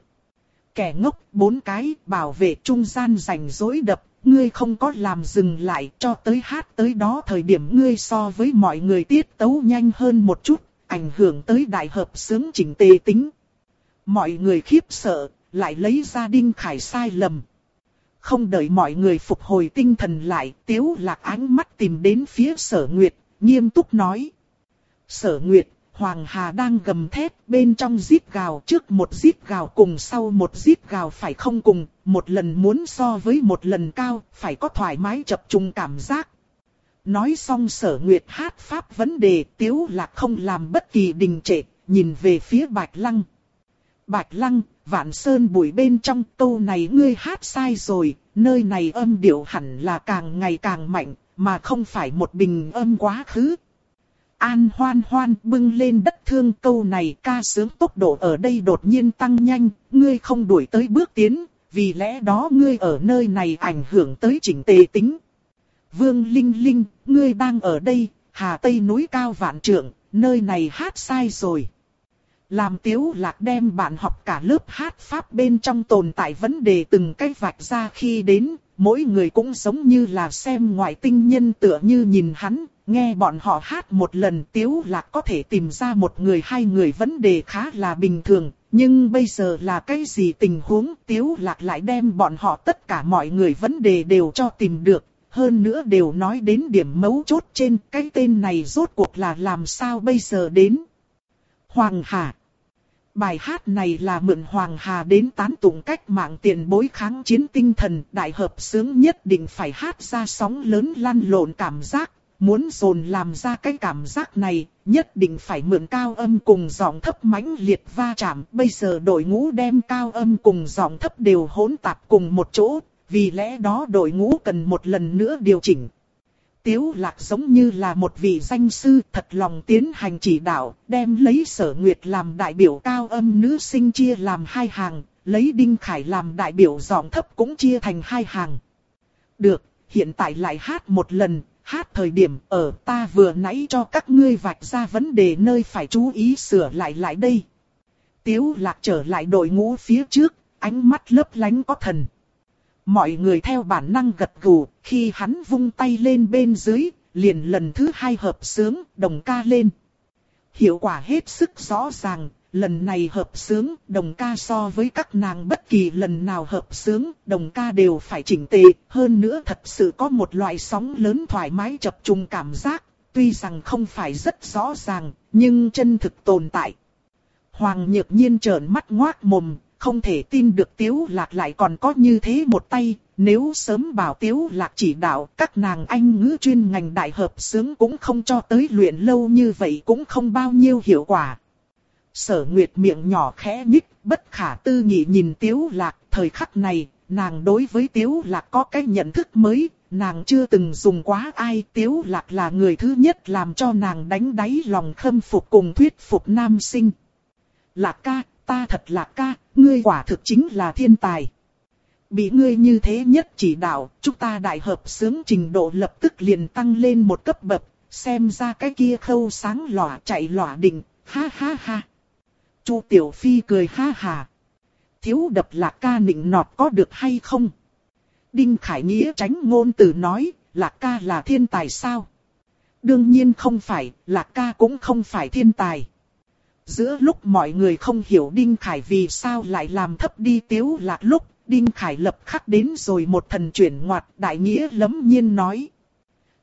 A: Kẻ ngốc bốn cái bảo vệ trung gian rảnh rối đập, ngươi không có làm dừng lại cho tới hát tới đó thời điểm ngươi so với mọi người tiết tấu nhanh hơn một chút, ảnh hưởng tới đại hợp sướng chỉnh tề tính. Mọi người khiếp sợ, lại lấy ra Đinh Khải sai lầm. Không đợi mọi người phục hồi tinh thần lại, Tiếu Lạc ánh mắt tìm đến phía Sở Nguyệt, nghiêm túc nói. Sở Nguyệt, Hoàng Hà đang gầm thét bên trong giết gào trước một giết gào cùng sau một giết gào phải không cùng, một lần muốn so với một lần cao, phải có thoải mái chập trùng cảm giác. Nói xong sở nguyệt hát pháp vấn đề tiếu lạc không làm bất kỳ đình trệ, nhìn về phía Bạch Lăng. Bạch Lăng, Vạn Sơn bụi bên trong câu này ngươi hát sai rồi, nơi này âm điệu hẳn là càng ngày càng mạnh, mà không phải một bình âm quá khứ. An hoan hoan bưng lên đất thương câu này ca sướng tốc độ ở đây đột nhiên tăng nhanh, ngươi không đuổi tới bước tiến, vì lẽ đó ngươi ở nơi này ảnh hưởng tới chỉnh tề tính. Vương Linh Linh, ngươi đang ở đây, Hà Tây núi cao vạn trượng, nơi này hát sai rồi. Làm tiếu lạc đem bạn học cả lớp hát pháp bên trong tồn tại vấn đề từng cái vạch ra khi đến, mỗi người cũng giống như là xem ngoại tinh nhân tựa như nhìn hắn, nghe bọn họ hát một lần tiếu lạc có thể tìm ra một người hai người vấn đề khá là bình thường, nhưng bây giờ là cái gì tình huống tiếu lạc lại đem bọn họ tất cả mọi người vấn đề đều cho tìm được, hơn nữa đều nói đến điểm mấu chốt trên cái tên này rốt cuộc là làm sao bây giờ đến. Hoàng Hà Bài hát này là mượn Hoàng Hà đến tán tụng cách mạng tiền bối kháng chiến tinh thần đại hợp sướng nhất định phải hát ra sóng lớn lăn lộn cảm giác. Muốn dồn làm ra cái cảm giác này, nhất định phải mượn cao âm cùng giọng thấp mãnh liệt va chạm. Bây giờ đội ngũ đem cao âm cùng giọng thấp đều hỗn tạp cùng một chỗ, vì lẽ đó đội ngũ cần một lần nữa điều chỉnh. Tiếu lạc giống như là một vị danh sư thật lòng tiến hành chỉ đạo, đem lấy sở nguyệt làm đại biểu cao âm nữ sinh chia làm hai hàng, lấy Đinh Khải làm đại biểu giọng thấp cũng chia thành hai hàng. Được, hiện tại lại hát một lần, hát thời điểm ở ta vừa nãy cho các ngươi vạch ra vấn đề nơi phải chú ý sửa lại lại đây. Tiếu lạc trở lại đội ngũ phía trước, ánh mắt lấp lánh có thần. Mọi người theo bản năng gật gù, khi hắn vung tay lên bên dưới, liền lần thứ hai hợp sướng, đồng ca lên. Hiệu quả hết sức rõ ràng, lần này hợp sướng, đồng ca so với các nàng bất kỳ lần nào hợp sướng, đồng ca đều phải chỉnh tề, hơn nữa thật sự có một loại sóng lớn thoải mái chập trùng cảm giác, tuy rằng không phải rất rõ ràng, nhưng chân thực tồn tại. Hoàng nhược nhiên trợn mắt ngoác mồm, không thể tin được tiếu lạc lại còn có như thế một tay, nếu sớm bảo tiếu lạc chỉ đạo các nàng anh ngữ chuyên ngành đại hợp sướng cũng không cho tới luyện lâu như vậy cũng không bao nhiêu hiệu quả. Sở Nguyệt miệng nhỏ khẽ nhích, bất khả tư nghị nhìn Tiếu Lạc, thời khắc này, nàng đối với Tiếu Lạc có cái nhận thức mới, nàng chưa từng dùng quá ai. Tiếu Lạc là người thứ nhất làm cho nàng đánh đáy lòng khâm phục cùng thuyết phục nam sinh. Lạc ca, ta thật lạc ca, ngươi quả thực chính là thiên tài. Bị ngươi như thế nhất chỉ đạo, chúng ta đại hợp sướng trình độ lập tức liền tăng lên một cấp bậc, xem ra cái kia khâu sáng lỏa chạy lỏa đỉnh, ha ha ha. Chu Tiểu Phi cười ha hà. Thiếu đập lạc ca nịnh nọt có được hay không? Đinh Khải Nghĩa tránh ngôn từ nói, lạc ca là thiên tài sao? Đương nhiên không phải, lạc ca cũng không phải thiên tài. Giữa lúc mọi người không hiểu Đinh Khải vì sao lại làm thấp đi tiếu lạc lúc, Đinh Khải lập khắc đến rồi một thần chuyển ngoặt đại nghĩa lấm nhiên nói.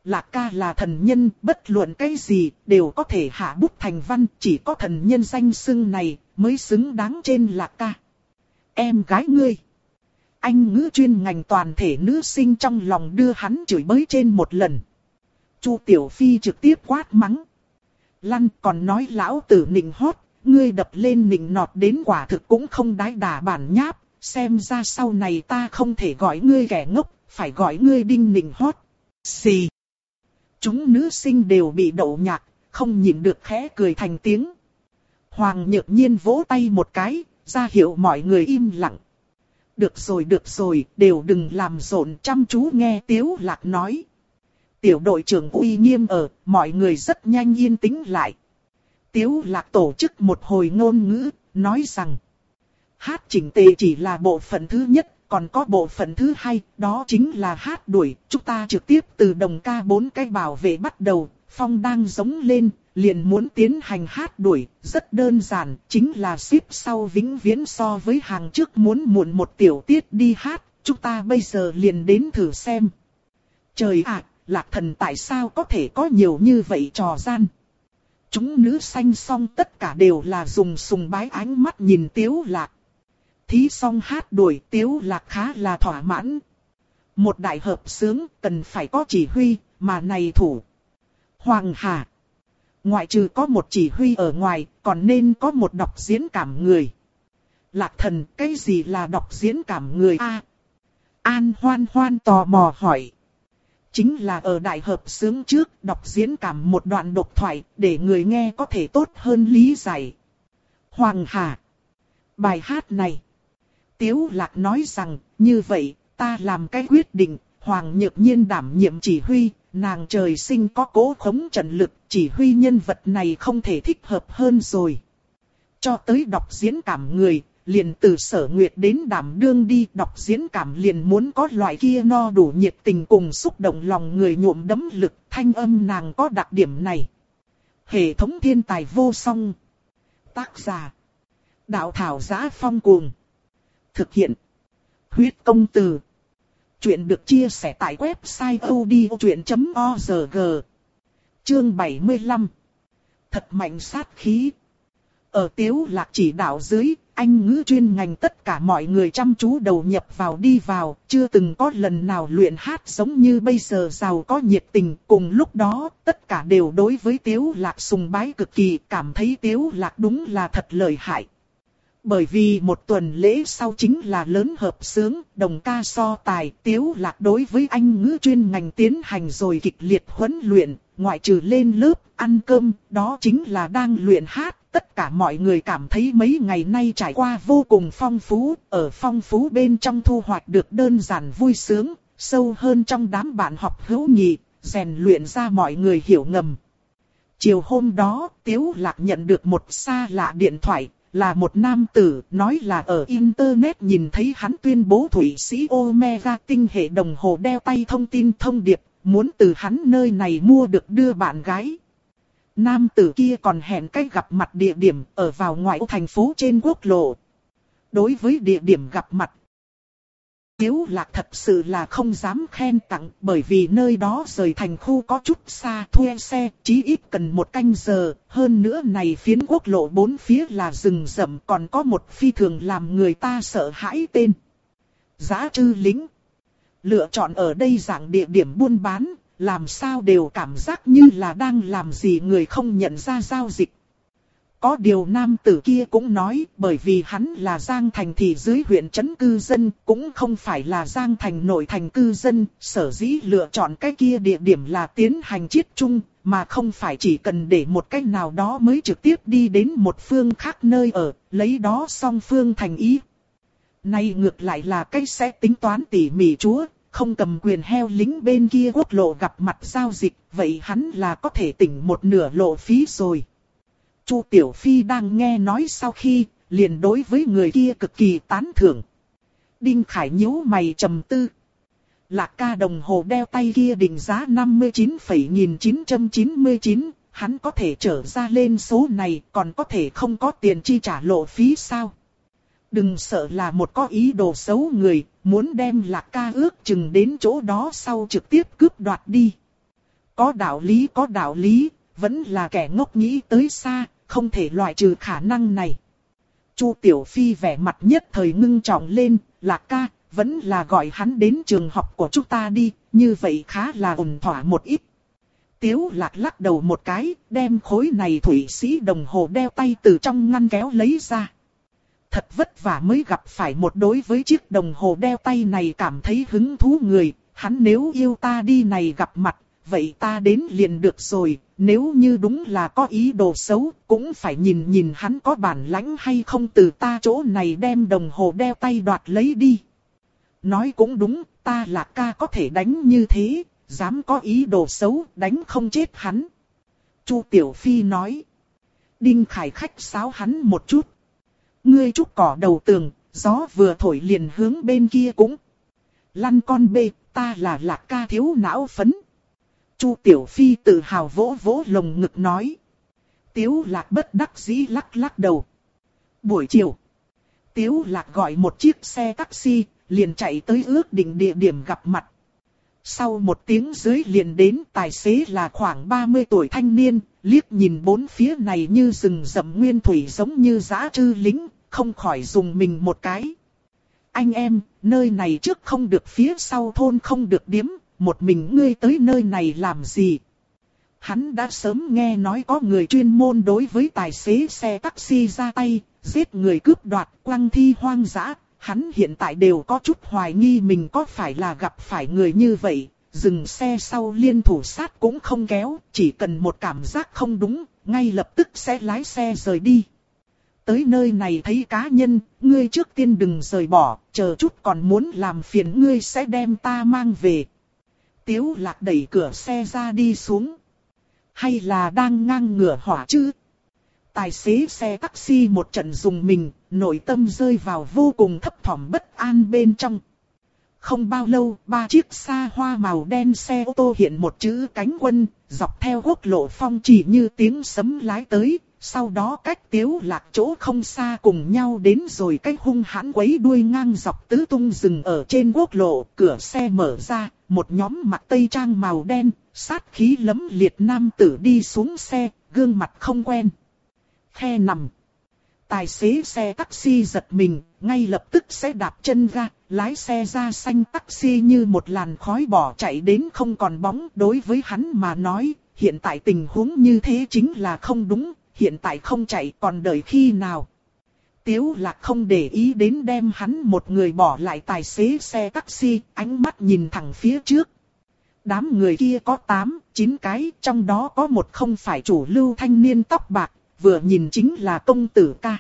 A: Lạc ca là thần nhân, bất luận cái gì, đều có thể hạ bút thành văn, chỉ có thần nhân danh xưng này, mới xứng đáng trên lạc ca. Em gái ngươi. Anh ngữ chuyên ngành toàn thể nữ sinh trong lòng đưa hắn chửi bới trên một lần. Chu Tiểu Phi trực tiếp quát mắng. Lăn còn nói lão tử nịnh hót, ngươi đập lên nịnh nọt đến quả thực cũng không đái đà bản nháp, xem ra sau này ta không thể gọi ngươi kẻ ngốc, phải gọi ngươi đinh nịnh hót. Xì. Chúng nữ sinh đều bị đậu nhạc, không nhịn được khẽ cười thành tiếng. Hoàng nhược nhiên vỗ tay một cái, ra hiệu mọi người im lặng. Được rồi được rồi, đều đừng làm rộn chăm chú nghe Tiếu Lạc nói. Tiểu đội trưởng uy nghiêm ở, mọi người rất nhanh yên tĩnh lại. Tiếu Lạc tổ chức một hồi ngôn ngữ, nói rằng. Hát chỉnh tề chỉ là bộ phận thứ nhất, còn có bộ phận thứ hai, đó chính là hát đuổi. Chúng ta trực tiếp từ đồng ca bốn cái bảo vệ bắt đầu, phong đang giống lên, liền muốn tiến hành hát đuổi. Rất đơn giản, chính là xếp sau vĩnh viễn so với hàng trước muốn muộn một tiểu tiết đi hát. Chúng ta bây giờ liền đến thử xem. Trời ạ, lạc thần tại sao có thể có nhiều như vậy trò gian? Chúng nữ xanh song tất cả đều là dùng sùng bái ánh mắt nhìn tiếu lạc thí song hát đuổi tiếu lạc khá là thỏa mãn. Một đại hợp sướng cần phải có chỉ huy, mà này thủ. Hoàng Hà. Ngoại trừ có một chỉ huy ở ngoài, còn nên có một đọc diễn cảm người. Lạc thần, cái gì là đọc diễn cảm người a? An hoan hoan tò mò hỏi. Chính là ở đại hợp sướng trước đọc diễn cảm một đoạn độc thoại để người nghe có thể tốt hơn lý giải. Hoàng Hà. Bài hát này. Tiếu lạc nói rằng, như vậy, ta làm cái quyết định, Hoàng Nhược Nhiên đảm nhiệm chỉ huy, nàng trời sinh có cố khống trận lực, chỉ huy nhân vật này không thể thích hợp hơn rồi. Cho tới đọc diễn cảm người, liền từ sở nguyệt đến đảm đương đi đọc diễn cảm liền muốn có loại kia no đủ nhiệt tình cùng xúc động lòng người nhuộm đấm lực, thanh âm nàng có đặc điểm này. Hệ thống thiên tài vô song. Tác giả. Đạo thảo giá phong cuồng. Thực hiện. Huyết công từ. Chuyện được chia sẻ tại website odchuyện.org. Chương 75. Thật mạnh sát khí. Ở tiếu lạc chỉ đạo dưới, anh ngữ chuyên ngành tất cả mọi người chăm chú đầu nhập vào đi vào, chưa từng có lần nào luyện hát giống như bây giờ giàu có nhiệt tình. Cùng lúc đó, tất cả đều đối với tiếu lạc sùng bái cực kỳ, cảm thấy tiếu lạc đúng là thật lợi hại. Bởi vì một tuần lễ sau chính là lớn hợp sướng, đồng ca so tài, tiếu lạc đối với anh ngữ chuyên ngành tiến hành rồi kịch liệt huấn luyện, ngoại trừ lên lớp, ăn cơm, đó chính là đang luyện hát. Tất cả mọi người cảm thấy mấy ngày nay trải qua vô cùng phong phú, ở phong phú bên trong thu hoạch được đơn giản vui sướng, sâu hơn trong đám bạn học hữu nhị, rèn luyện ra mọi người hiểu ngầm. Chiều hôm đó, Tiếu Lạc nhận được một xa lạ điện thoại, là một nam tử, nói là ở Internet nhìn thấy hắn tuyên bố Thủy sĩ Omega tinh hệ đồng hồ đeo tay thông tin thông điệp, muốn từ hắn nơi này mua được đưa bạn gái. Nam tử kia còn hẹn cách gặp mặt địa điểm ở vào ngoại ô thành phố trên quốc lộ. Đối với địa điểm gặp mặt, Tiếu lạc thật sự là không dám khen tặng bởi vì nơi đó rời thành khu có chút xa thuê xe chí ít cần một canh giờ. Hơn nữa này phiến quốc lộ bốn phía là rừng rậm còn có một phi thường làm người ta sợ hãi tên. Giá trư lính. Lựa chọn ở đây dạng địa điểm buôn bán, làm sao đều cảm giác như là đang làm gì người không nhận ra giao dịch. Có điều nam tử kia cũng nói, bởi vì hắn là Giang Thành thì dưới huyện trấn cư dân, cũng không phải là Giang Thành nội thành cư dân, sở dĩ lựa chọn cái kia địa điểm là tiến hành chiết chung, mà không phải chỉ cần để một cách nào đó mới trực tiếp đi đến một phương khác nơi ở, lấy đó song phương thành ý. Nay ngược lại là cách sẽ tính toán tỉ mỉ chúa, không cầm quyền heo lính bên kia quốc lộ gặp mặt giao dịch, vậy hắn là có thể tỉnh một nửa lộ phí rồi. Chu Tiểu Phi đang nghe nói sau khi, liền đối với người kia cực kỳ tán thưởng. Đinh Khải nhíu mày trầm tư. Lạc ca đồng hồ đeo tay kia định giá 59,999, hắn có thể trở ra lên số này còn có thể không có tiền chi trả lộ phí sao? Đừng sợ là một có ý đồ xấu người, muốn đem lạc ca ước chừng đến chỗ đó sau trực tiếp cướp đoạt đi. Có đạo lý có đạo lý, vẫn là kẻ ngốc nghĩ tới xa, không thể loại trừ khả năng này. Chu Tiểu Phi vẻ mặt nhất thời ngưng trọng lên, lạc ca, vẫn là gọi hắn đến trường học của chúng ta đi, như vậy khá là ổn thỏa một ít. Tiếu lạc lắc đầu một cái, đem khối này thủy sĩ đồng hồ đeo tay từ trong ngăn kéo lấy ra. Thật vất vả mới gặp phải một đối với chiếc đồng hồ đeo tay này cảm thấy hứng thú người, hắn nếu yêu ta đi này gặp mặt, vậy ta đến liền được rồi, nếu như đúng là có ý đồ xấu, cũng phải nhìn nhìn hắn có bản lãnh hay không từ ta chỗ này đem đồng hồ đeo tay đoạt lấy đi. Nói cũng đúng, ta là ca có thể đánh như thế, dám có ý đồ xấu, đánh không chết hắn. Chu Tiểu Phi nói. Đinh Khải khách sáo hắn một chút. Ngươi trúc cỏ đầu tường, gió vừa thổi liền hướng bên kia cũng. Lăn con bê, ta là lạc ca thiếu não phấn. Chu Tiểu Phi tự hào vỗ vỗ lồng ngực nói. Tiếu lạc bất đắc dĩ lắc lắc đầu. Buổi chiều. Tiếu lạc gọi một chiếc xe taxi, liền chạy tới ước định địa điểm gặp mặt. Sau một tiếng dưới liền đến tài xế là khoảng 30 tuổi thanh niên, liếc nhìn bốn phía này như rừng rậm nguyên thủy giống như giã trư lính, không khỏi dùng mình một cái. Anh em, nơi này trước không được phía sau thôn không được điếm, một mình ngươi tới nơi này làm gì? Hắn đã sớm nghe nói có người chuyên môn đối với tài xế xe taxi ra tay, giết người cướp đoạt, quăng thi hoang dã. Hắn hiện tại đều có chút hoài nghi mình có phải là gặp phải người như vậy, dừng xe sau liên thủ sát cũng không kéo, chỉ cần một cảm giác không đúng, ngay lập tức sẽ lái xe rời đi. Tới nơi này thấy cá nhân, ngươi trước tiên đừng rời bỏ, chờ chút còn muốn làm phiền ngươi sẽ đem ta mang về. Tiếu lạc đẩy cửa xe ra đi xuống. Hay là đang ngang ngửa hỏa chứ? Tài xế xe taxi một trận dùng mình, nội tâm rơi vào vô cùng thấp thỏm bất an bên trong. Không bao lâu, ba chiếc xa hoa màu đen xe ô tô hiện một chữ cánh quân, dọc theo quốc lộ phong chỉ như tiếng sấm lái tới, sau đó cách tiếu lạc chỗ không xa cùng nhau đến rồi cách hung hãn quấy đuôi ngang dọc tứ tung rừng ở trên quốc lộ, cửa xe mở ra, một nhóm mặt tây trang màu đen, sát khí lấm liệt nam tử đi xuống xe, gương mặt không quen. Khe nằm. Tài xế xe taxi giật mình, ngay lập tức sẽ đạp chân ra, lái xe ra xanh taxi như một làn khói bỏ chạy đến không còn bóng. Đối với hắn mà nói, hiện tại tình huống như thế chính là không đúng, hiện tại không chạy còn đợi khi nào. Tiếu lạc không để ý đến đem hắn một người bỏ lại tài xế xe taxi, ánh mắt nhìn thẳng phía trước. Đám người kia có 8, 9 cái, trong đó có một không phải chủ lưu thanh niên tóc bạc, vừa nhìn chính là công tử ca.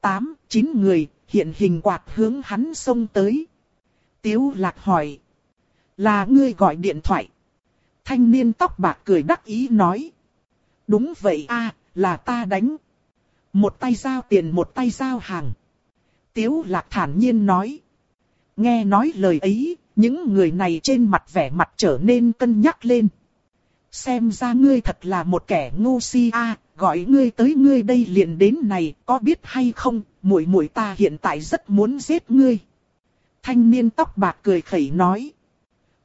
A: 8, 9 người, hiện hình quạt hướng hắn xông tới. Tiếu lạc hỏi. Là ngươi gọi điện thoại. Thanh niên tóc bạc cười đắc ý nói. Đúng vậy a, là ta đánh. Một tay giao tiền một tay giao hàng. Tiếu lạc thản nhiên nói. Nghe nói lời ấy, những người này trên mặt vẻ mặt trở nên cân nhắc lên. Xem ra ngươi thật là một kẻ ngu si a, gọi ngươi tới ngươi đây liền đến này, có biết hay không, muội muội ta hiện tại rất muốn giết ngươi. Thanh niên tóc bạc cười khẩy nói.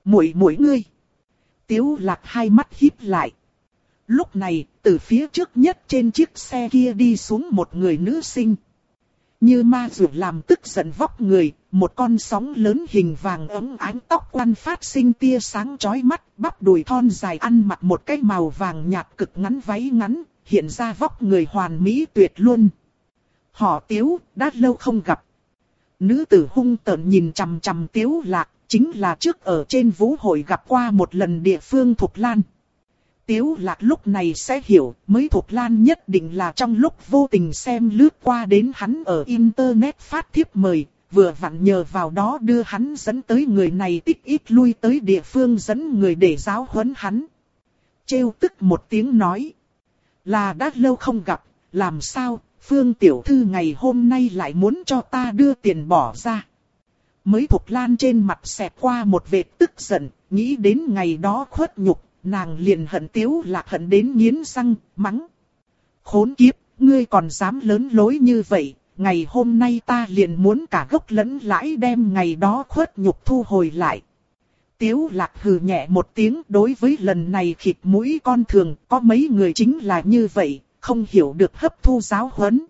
A: Muội muội ngươi. Tiếu lạc hai mắt híp lại. Lúc này, từ phía trước nhất trên chiếc xe kia đi xuống một người nữ sinh. Như ma rượu làm tức giận vóc người, một con sóng lớn hình vàng ấm ánh tóc quan phát sinh tia sáng chói mắt, bắp đùi thon dài ăn mặc một cái màu vàng nhạt cực ngắn váy ngắn, hiện ra vóc người hoàn mỹ tuyệt luôn. Họ tiếu, đã lâu không gặp. Nữ tử hung tợn nhìn chằm chằm tiếu lạc, chính là trước ở trên vũ hội gặp qua một lần địa phương Thục Lan. Tiếu lạc lúc này sẽ hiểu, mới Thục Lan nhất định là trong lúc vô tình xem lướt qua đến hắn ở Internet phát thiếp mời, vừa vặn nhờ vào đó đưa hắn dẫn tới người này tích ít lui tới địa phương dẫn người để giáo huấn hắn. Trêu tức một tiếng nói, là đã lâu không gặp, làm sao, Phương Tiểu Thư ngày hôm nay lại muốn cho ta đưa tiền bỏ ra. Mới Thục Lan trên mặt xẹp qua một vệt tức giận, nghĩ đến ngày đó khuất nhục, nàng liền hận tiếu lạc hận đến nghiến răng, mắng. Khốn kiếp, ngươi còn dám lớn lối như vậy, ngày hôm nay ta liền muốn cả gốc lẫn lãi đem ngày đó khuất nhục thu hồi lại. Tiếu lạc hừ nhẹ một tiếng đối với lần này khịt mũi con thường, có mấy người chính là như vậy, không hiểu được hấp thu giáo huấn.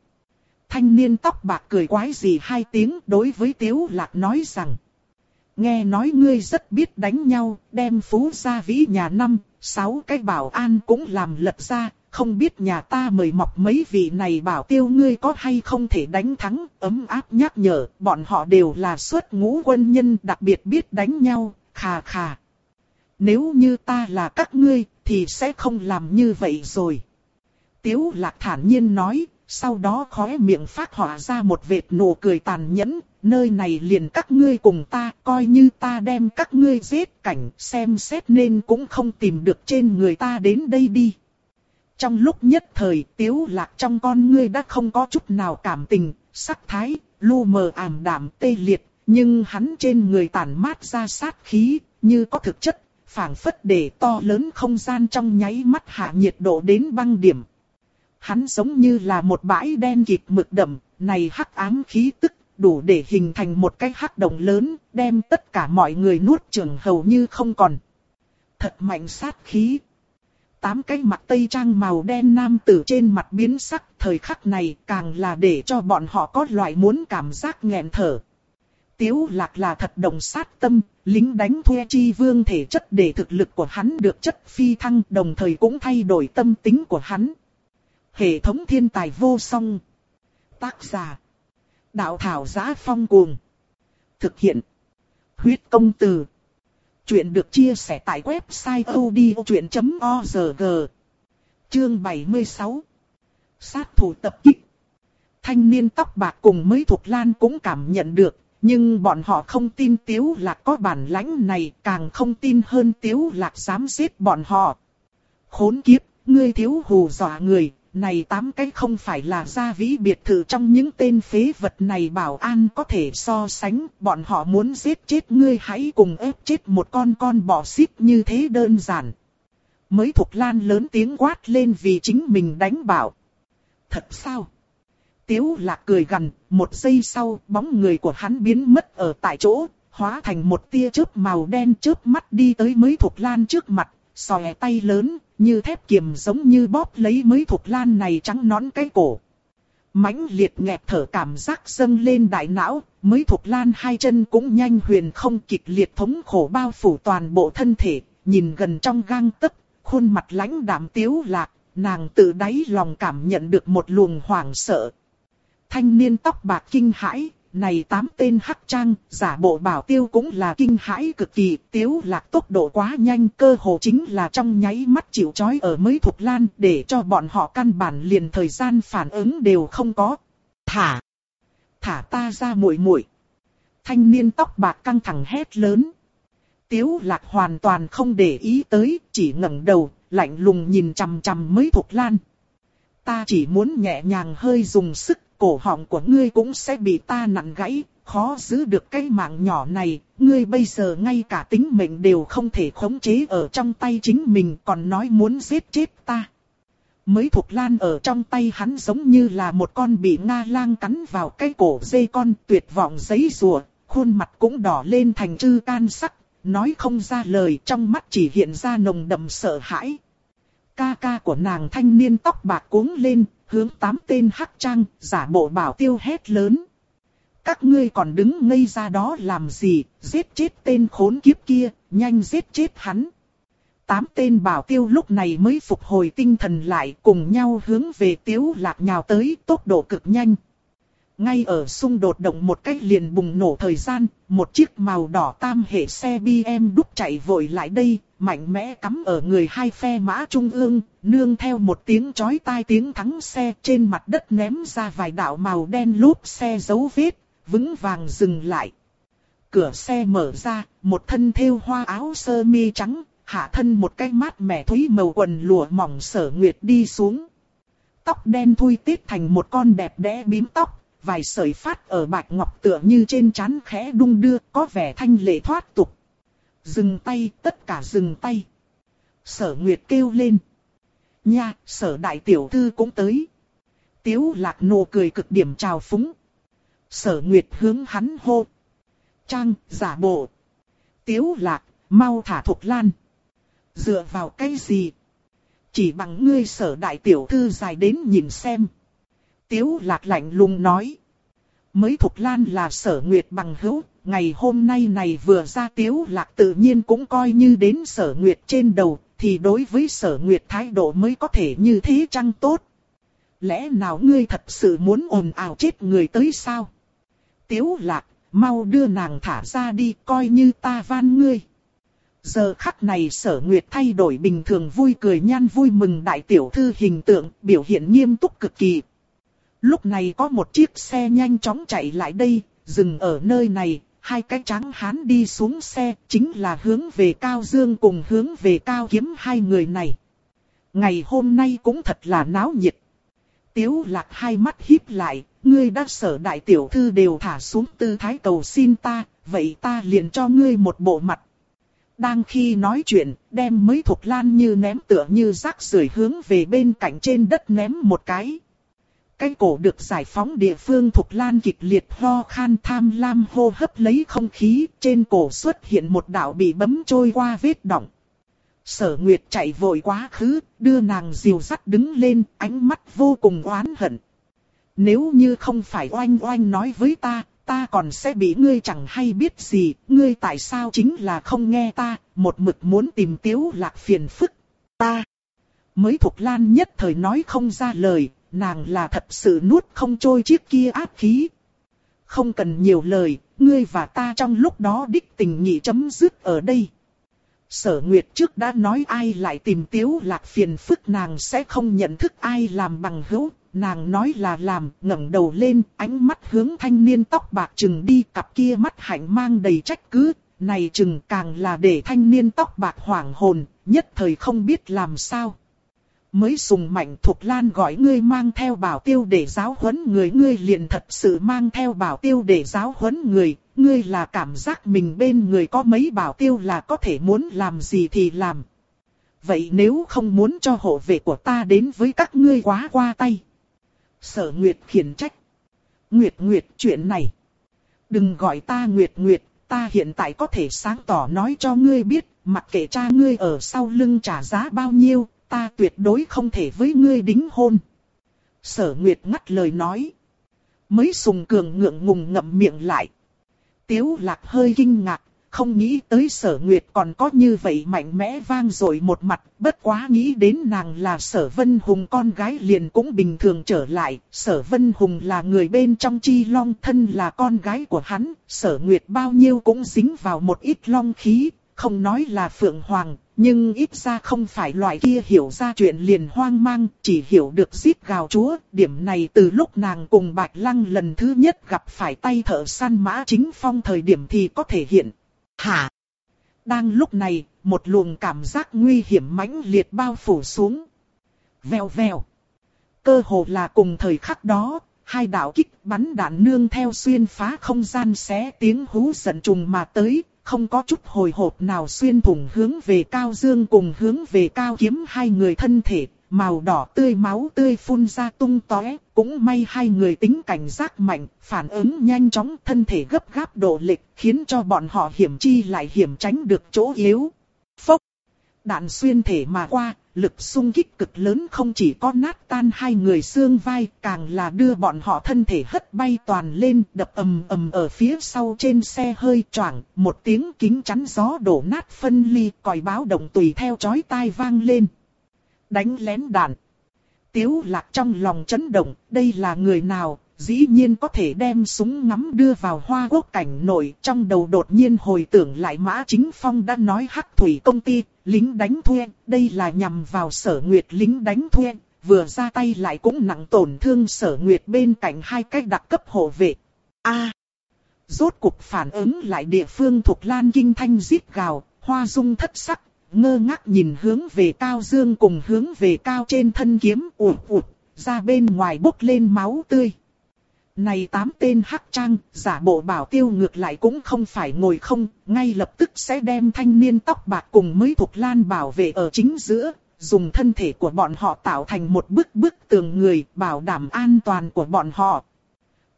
A: Thanh niên tóc bạc cười quái gì hai tiếng đối với tiếu lạc nói rằng. Nghe nói ngươi rất biết đánh nhau, đem phú gia vĩ nhà năm, sáu cái bảo an cũng làm lật ra, không biết nhà ta mời mọc mấy vị này bảo tiêu ngươi có hay không thể đánh thắng, ấm áp nhắc nhở, bọn họ đều là xuất ngũ quân nhân đặc biệt biết đánh nhau, khà khà. Nếu như ta là các ngươi, thì sẽ không làm như vậy rồi. Tiếu lạc thản nhiên nói, sau đó khóe miệng phát họa ra một vệt nụ cười tàn nhẫn, nơi này liền các ngươi cùng ta, coi như ta đem các ngươi giết cảnh, xem xét nên cũng không tìm được trên người ta đến đây đi. Trong lúc nhất thời, tiếu lạc trong con ngươi đã không có chút nào cảm tình, sắc thái, lu mờ ảm đạm tê liệt, nhưng hắn trên người tản mát ra sát khí, như có thực chất, phảng phất để to lớn không gian trong nháy mắt hạ nhiệt độ đến băng điểm. Hắn giống như là một bãi đen kịt mực đậm, này hắc ám khí tức, đủ để hình thành một cái hắc động lớn, đem tất cả mọi người nuốt chửng hầu như không còn. Thật mạnh sát khí. Tám cái mặt tây trang màu đen nam tử trên mặt biến sắc, thời khắc này càng là để cho bọn họ có loại muốn cảm giác nghẹn thở. Tiếu lạc là thật đồng sát tâm, lính đánh thuê chi vương thể chất để thực lực của hắn được chất phi thăng đồng thời cũng thay đổi tâm tính của hắn. Hệ thống thiên tài vô song. Tác giả. Đạo thảo giá phong cuồng. Thực hiện. Huyết công từ. Chuyện được chia sẻ tại website odchuyện.org. Chương 76. Sát thủ tập kích. Thanh niên tóc bạc cùng mấy thuộc lan cũng cảm nhận được, nhưng bọn họ không tin Tiếu Lạc có bản lãnh này, càng không tin hơn Tiếu Lạc dám giết bọn họ. Khốn kiếp, ngươi thiếu hù dọa người, này tám cái không phải là gia vĩ biệt thự trong những tên phế vật này bảo an có thể so sánh, bọn họ muốn giết chết ngươi hãy cùng ép chết một con con bò xít như thế đơn giản. Mới Thục Lan lớn tiếng quát lên vì chính mình đánh bảo. Thật sao? Tiếu lạc cười gần, một giây sau bóng người của hắn biến mất ở tại chỗ, hóa thành một tia chớp màu đen chớp mắt đi tới mới thuộc Lan trước mặt, xòe tay lớn, như thép kiềm giống như bóp lấy mới thuộc lan này trắng nón cái cổ. mãnh liệt nghẹt thở cảm giác dâng lên đại não, mới thuộc lan hai chân cũng nhanh huyền không kịch liệt thống khổ bao phủ toàn bộ thân thể, nhìn gần trong gang tấc, khuôn mặt lãnh đạm tiếu lạc, nàng tự đáy lòng cảm nhận được một luồng hoảng sợ. Thanh niên tóc bạc kinh hãi, này tám tên hắc trang, giả bộ bảo tiêu cũng là kinh hãi cực kỳ, tiếu lạc tốc độ quá nhanh, cơ hồ chính là trong nháy mắt chịu chói ở mới thuộc lan, để cho bọn họ căn bản liền thời gian phản ứng đều không có. Thả! Thả ta ra muội muội. Thanh niên tóc bạc căng thẳng hét lớn. Tiếu lạc hoàn toàn không để ý tới, chỉ ngẩng đầu, lạnh lùng nhìn chằm chằm mới thuộc lan. Ta chỉ muốn nhẹ nhàng hơi dùng sức cổ họng của ngươi cũng sẽ bị ta nặn gãy, khó giữ được cái mạng nhỏ này, ngươi bây giờ ngay cả tính mệnh đều không thể khống chế ở trong tay chính mình còn nói muốn giết chết ta. Mới thuộc lan ở trong tay hắn giống như là một con bị Nga lang cắn vào cái cổ dây con tuyệt vọng giấy rùa, khuôn mặt cũng đỏ lên thành chư can sắc, nói không ra lời trong mắt chỉ hiện ra nồng đậm sợ hãi. Ca ca của nàng thanh niên tóc bạc cuống lên, hướng tám tên hắc trang, giả bộ bảo tiêu hét lớn. Các ngươi còn đứng ngây ra đó làm gì, giết chết tên khốn kiếp kia, nhanh giết chết hắn. Tám tên bảo tiêu lúc này mới phục hồi tinh thần lại cùng nhau hướng về tiếu lạc nhào tới tốc độ cực nhanh. Ngay ở xung đột động một cách liền bùng nổ thời gian, một chiếc màu đỏ tam hệ xe BM đúc chạy vội lại đây, mạnh mẽ cắm ở người hai phe mã trung ương, nương theo một tiếng chói tai tiếng thắng xe trên mặt đất ném ra vài đạo màu đen lốp xe dấu vết, vững vàng dừng lại. Cửa xe mở ra, một thân thêu hoa áo sơ mi trắng, hạ thân một cái mát mẻ thúy màu quần lụa mỏng sở nguyệt đi xuống. Tóc đen thui tít thành một con đẹp đẽ bím tóc, vài sợi phát ở bạch ngọc tựa như trên trán khẽ đung đưa, có vẻ thanh lệ thoát tục. Dừng tay, tất cả dừng tay. Sở Nguyệt kêu lên. Nha, sở đại tiểu thư cũng tới. Tiếu lạc nụ cười cực điểm chào phúng. Sở Nguyệt hướng hắn hô. Trang, giả bộ. Tiếu lạc, mau thả thuộc lan. Dựa vào cái gì? Chỉ bằng ngươi sở đại tiểu thư dài đến nhìn xem. Tiếu lạc lạnh lùng nói. Mới Thục Lan là sở nguyệt bằng hữu, ngày hôm nay này vừa ra tiếu lạc tự nhiên cũng coi như đến sở nguyệt trên đầu, thì đối với sở nguyệt thái độ mới có thể như thế chăng tốt. Lẽ nào ngươi thật sự muốn ồn ào chết người tới sao? Tiếu lạc, mau đưa nàng thả ra đi coi như ta van ngươi. Giờ khắc này sở nguyệt thay đổi bình thường vui cười nhan vui mừng đại tiểu thư hình tượng, biểu hiện nghiêm túc cực kỳ. Lúc này có một chiếc xe nhanh chóng chạy lại đây, dừng ở nơi này, hai cái trắng hán đi xuống xe, chính là hướng về Cao Dương cùng hướng về Cao Kiếm hai người này. Ngày hôm nay cũng thật là náo nhiệt. Tiếu lạc hai mắt híp lại, ngươi đã sở đại tiểu thư đều thả xuống tư thái cầu xin ta, vậy ta liền cho ngươi một bộ mặt. Đang khi nói chuyện, đem mới thuộc lan như ném tựa như rác rưởi hướng về bên cạnh trên đất ném một cái. Cái cổ được giải phóng địa phương thuộc lan kịch liệt ho khan tham lam hô hấp lấy không khí, trên cổ xuất hiện một đạo bị bấm trôi qua vết động Sở Nguyệt chạy vội quá khứ, đưa nàng diều sắt đứng lên, ánh mắt vô cùng oán hận. Nếu như không phải oanh oanh nói với ta, ta còn sẽ bị ngươi chẳng hay biết gì, ngươi tại sao chính là không nghe ta, một mực muốn tìm tiếu lạc phiền phức. Ta mới thuộc lan nhất thời nói không ra lời, nàng là thật sự nuốt không trôi chiếc kia áp khí. Không cần nhiều lời, ngươi và ta trong lúc đó đích tình nhị chấm dứt ở đây. Sở Nguyệt trước đã nói ai lại tìm tiếu lạc phiền phức nàng sẽ không nhận thức ai làm bằng hữu, nàng nói là làm, ngẩng đầu lên, ánh mắt hướng thanh niên tóc bạc trừng đi, cặp kia mắt hạnh mang đầy trách cứ, này chừng càng là để thanh niên tóc bạc hoảng hồn, nhất thời không biết làm sao mới sùng mạnh thuộc lan gọi ngươi mang theo bảo tiêu để giáo huấn người ngươi liền thật sự mang theo bảo tiêu để giáo huấn người, ngươi là cảm giác mình bên người có mấy bảo tiêu là có thể muốn làm gì thì làm. Vậy nếu không muốn cho hộ vệ của ta đến với các ngươi quá qua tay. Sở Nguyệt khiển trách. Nguyệt Nguyệt chuyện này. Đừng gọi ta Nguyệt Nguyệt, ta hiện tại có thể sáng tỏ nói cho ngươi biết, mặc kệ cha ngươi ở sau lưng trả giá bao nhiêu, ta tuyệt đối không thể với ngươi đính hôn. Sở Nguyệt ngắt lời nói. Mới sùng cường ngượng ngùng ngậm miệng lại. Tiếu lạc hơi kinh ngạc, không nghĩ tới sở nguyệt còn có như vậy mạnh mẽ vang rồi một mặt, bất quá nghĩ đến nàng là sở vân hùng con gái liền cũng bình thường trở lại, sở vân hùng là người bên trong chi long thân là con gái của hắn, sở nguyệt bao nhiêu cũng dính vào một ít long khí, không nói là phượng hoàng, nhưng ít ra không phải loại kia hiểu ra chuyện liền hoang mang, chỉ hiểu được giết gào chúa. Điểm này từ lúc nàng cùng Bạch Lăng lần thứ nhất gặp phải tay thợ săn mã chính phong thời điểm thì có thể hiện. Hả? Đang lúc này, một luồng cảm giác nguy hiểm mãnh liệt bao phủ xuống. Vèo vèo. Cơ hồ là cùng thời khắc đó, hai đạo kích bắn đạn nương theo xuyên phá không gian xé tiếng hú giận trùng mà tới, không có chút hồi hộp nào xuyên thủng hướng về cao dương cùng hướng về cao kiếm hai người thân thể, màu đỏ tươi máu tươi phun ra tung tóe, cũng may hai người tính cảnh giác mạnh, phản ứng nhanh chóng thân thể gấp gáp độ lịch, khiến cho bọn họ hiểm chi lại hiểm tránh được chỗ yếu. Phốc! Đạn xuyên thể mà qua, lực xung kích cực lớn không chỉ có nát tan hai người xương vai, càng là đưa bọn họ thân thể hất bay toàn lên, đập ầm ầm ở phía sau trên xe hơi choảng, một tiếng kính chắn gió đổ nát phân ly, còi báo động tùy theo chói tai vang lên. Đánh lén đạn. Tiếu lạc trong lòng chấn động, đây là người nào, dĩ nhiên có thể đem súng ngắm đưa vào hoa quốc cảnh nội. Trong đầu đột nhiên hồi tưởng lại Mã Chính Phong đã nói hắc thủy công ty, lính đánh thuê, đây là nhằm vào sở nguyệt lính đánh thuê, vừa ra tay lại cũng nặng tổn thương sở nguyệt bên cạnh hai cách đặc cấp hộ vệ. A. rốt cục phản ứng lại địa phương thuộc Lan Kinh Thanh giết gào, hoa dung thất sắc, ngơ ngác nhìn hướng về cao dương cùng hướng về cao trên thân kiếm ụt ụt, ra bên ngoài bốc lên máu tươi. Này tám tên hắc trang, giả bộ bảo tiêu ngược lại cũng không phải ngồi không, ngay lập tức sẽ đem thanh niên tóc bạc cùng mấy thuộc lan bảo vệ ở chính giữa, dùng thân thể của bọn họ tạo thành một bức bức tường người, bảo đảm an toàn của bọn họ.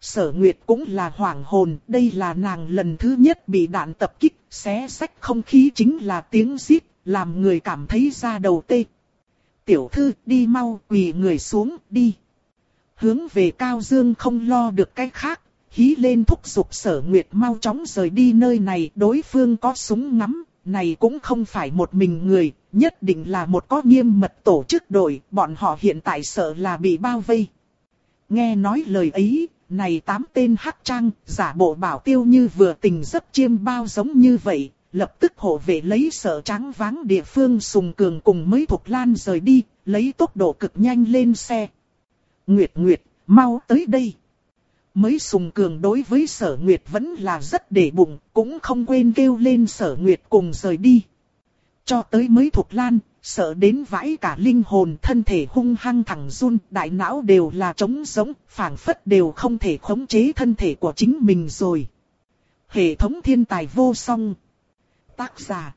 A: Sở Nguyệt cũng là hoàng hồn, đây là nàng lần thứ nhất bị đạn tập kích, xé sách không khí chính là tiếng xít, làm người cảm thấy da đầu tê. Tiểu thư, đi mau, quỳ người xuống, đi hướng về Cao Dương không lo được cái khác, hí lên thúc giục sở nguyệt mau chóng rời đi nơi này, đối phương có súng ngắm, này cũng không phải một mình người, nhất định là một có nghiêm mật tổ chức đội, bọn họ hiện tại sợ là bị bao vây. Nghe nói lời ấy, này tám tên hắc trang, giả bộ bảo tiêu như vừa tình giấc chiêm bao giống như vậy, lập tức hộ vệ lấy sợ trắng vắng địa phương sùng cường cùng mấy thuộc lan rời đi, lấy tốc độ cực nhanh lên xe. Nguyệt Nguyệt, mau tới đây. Mới sùng cường đối với sở Nguyệt vẫn là rất để bụng, cũng không quên kêu lên sở Nguyệt cùng rời đi. Cho tới mới thuộc lan, sợ đến vãi cả linh hồn thân thể hung hăng thẳng run, đại não đều là trống giống, phảng phất đều không thể khống chế thân thể của chính mình rồi. Hệ thống thiên tài vô song. Tác giả.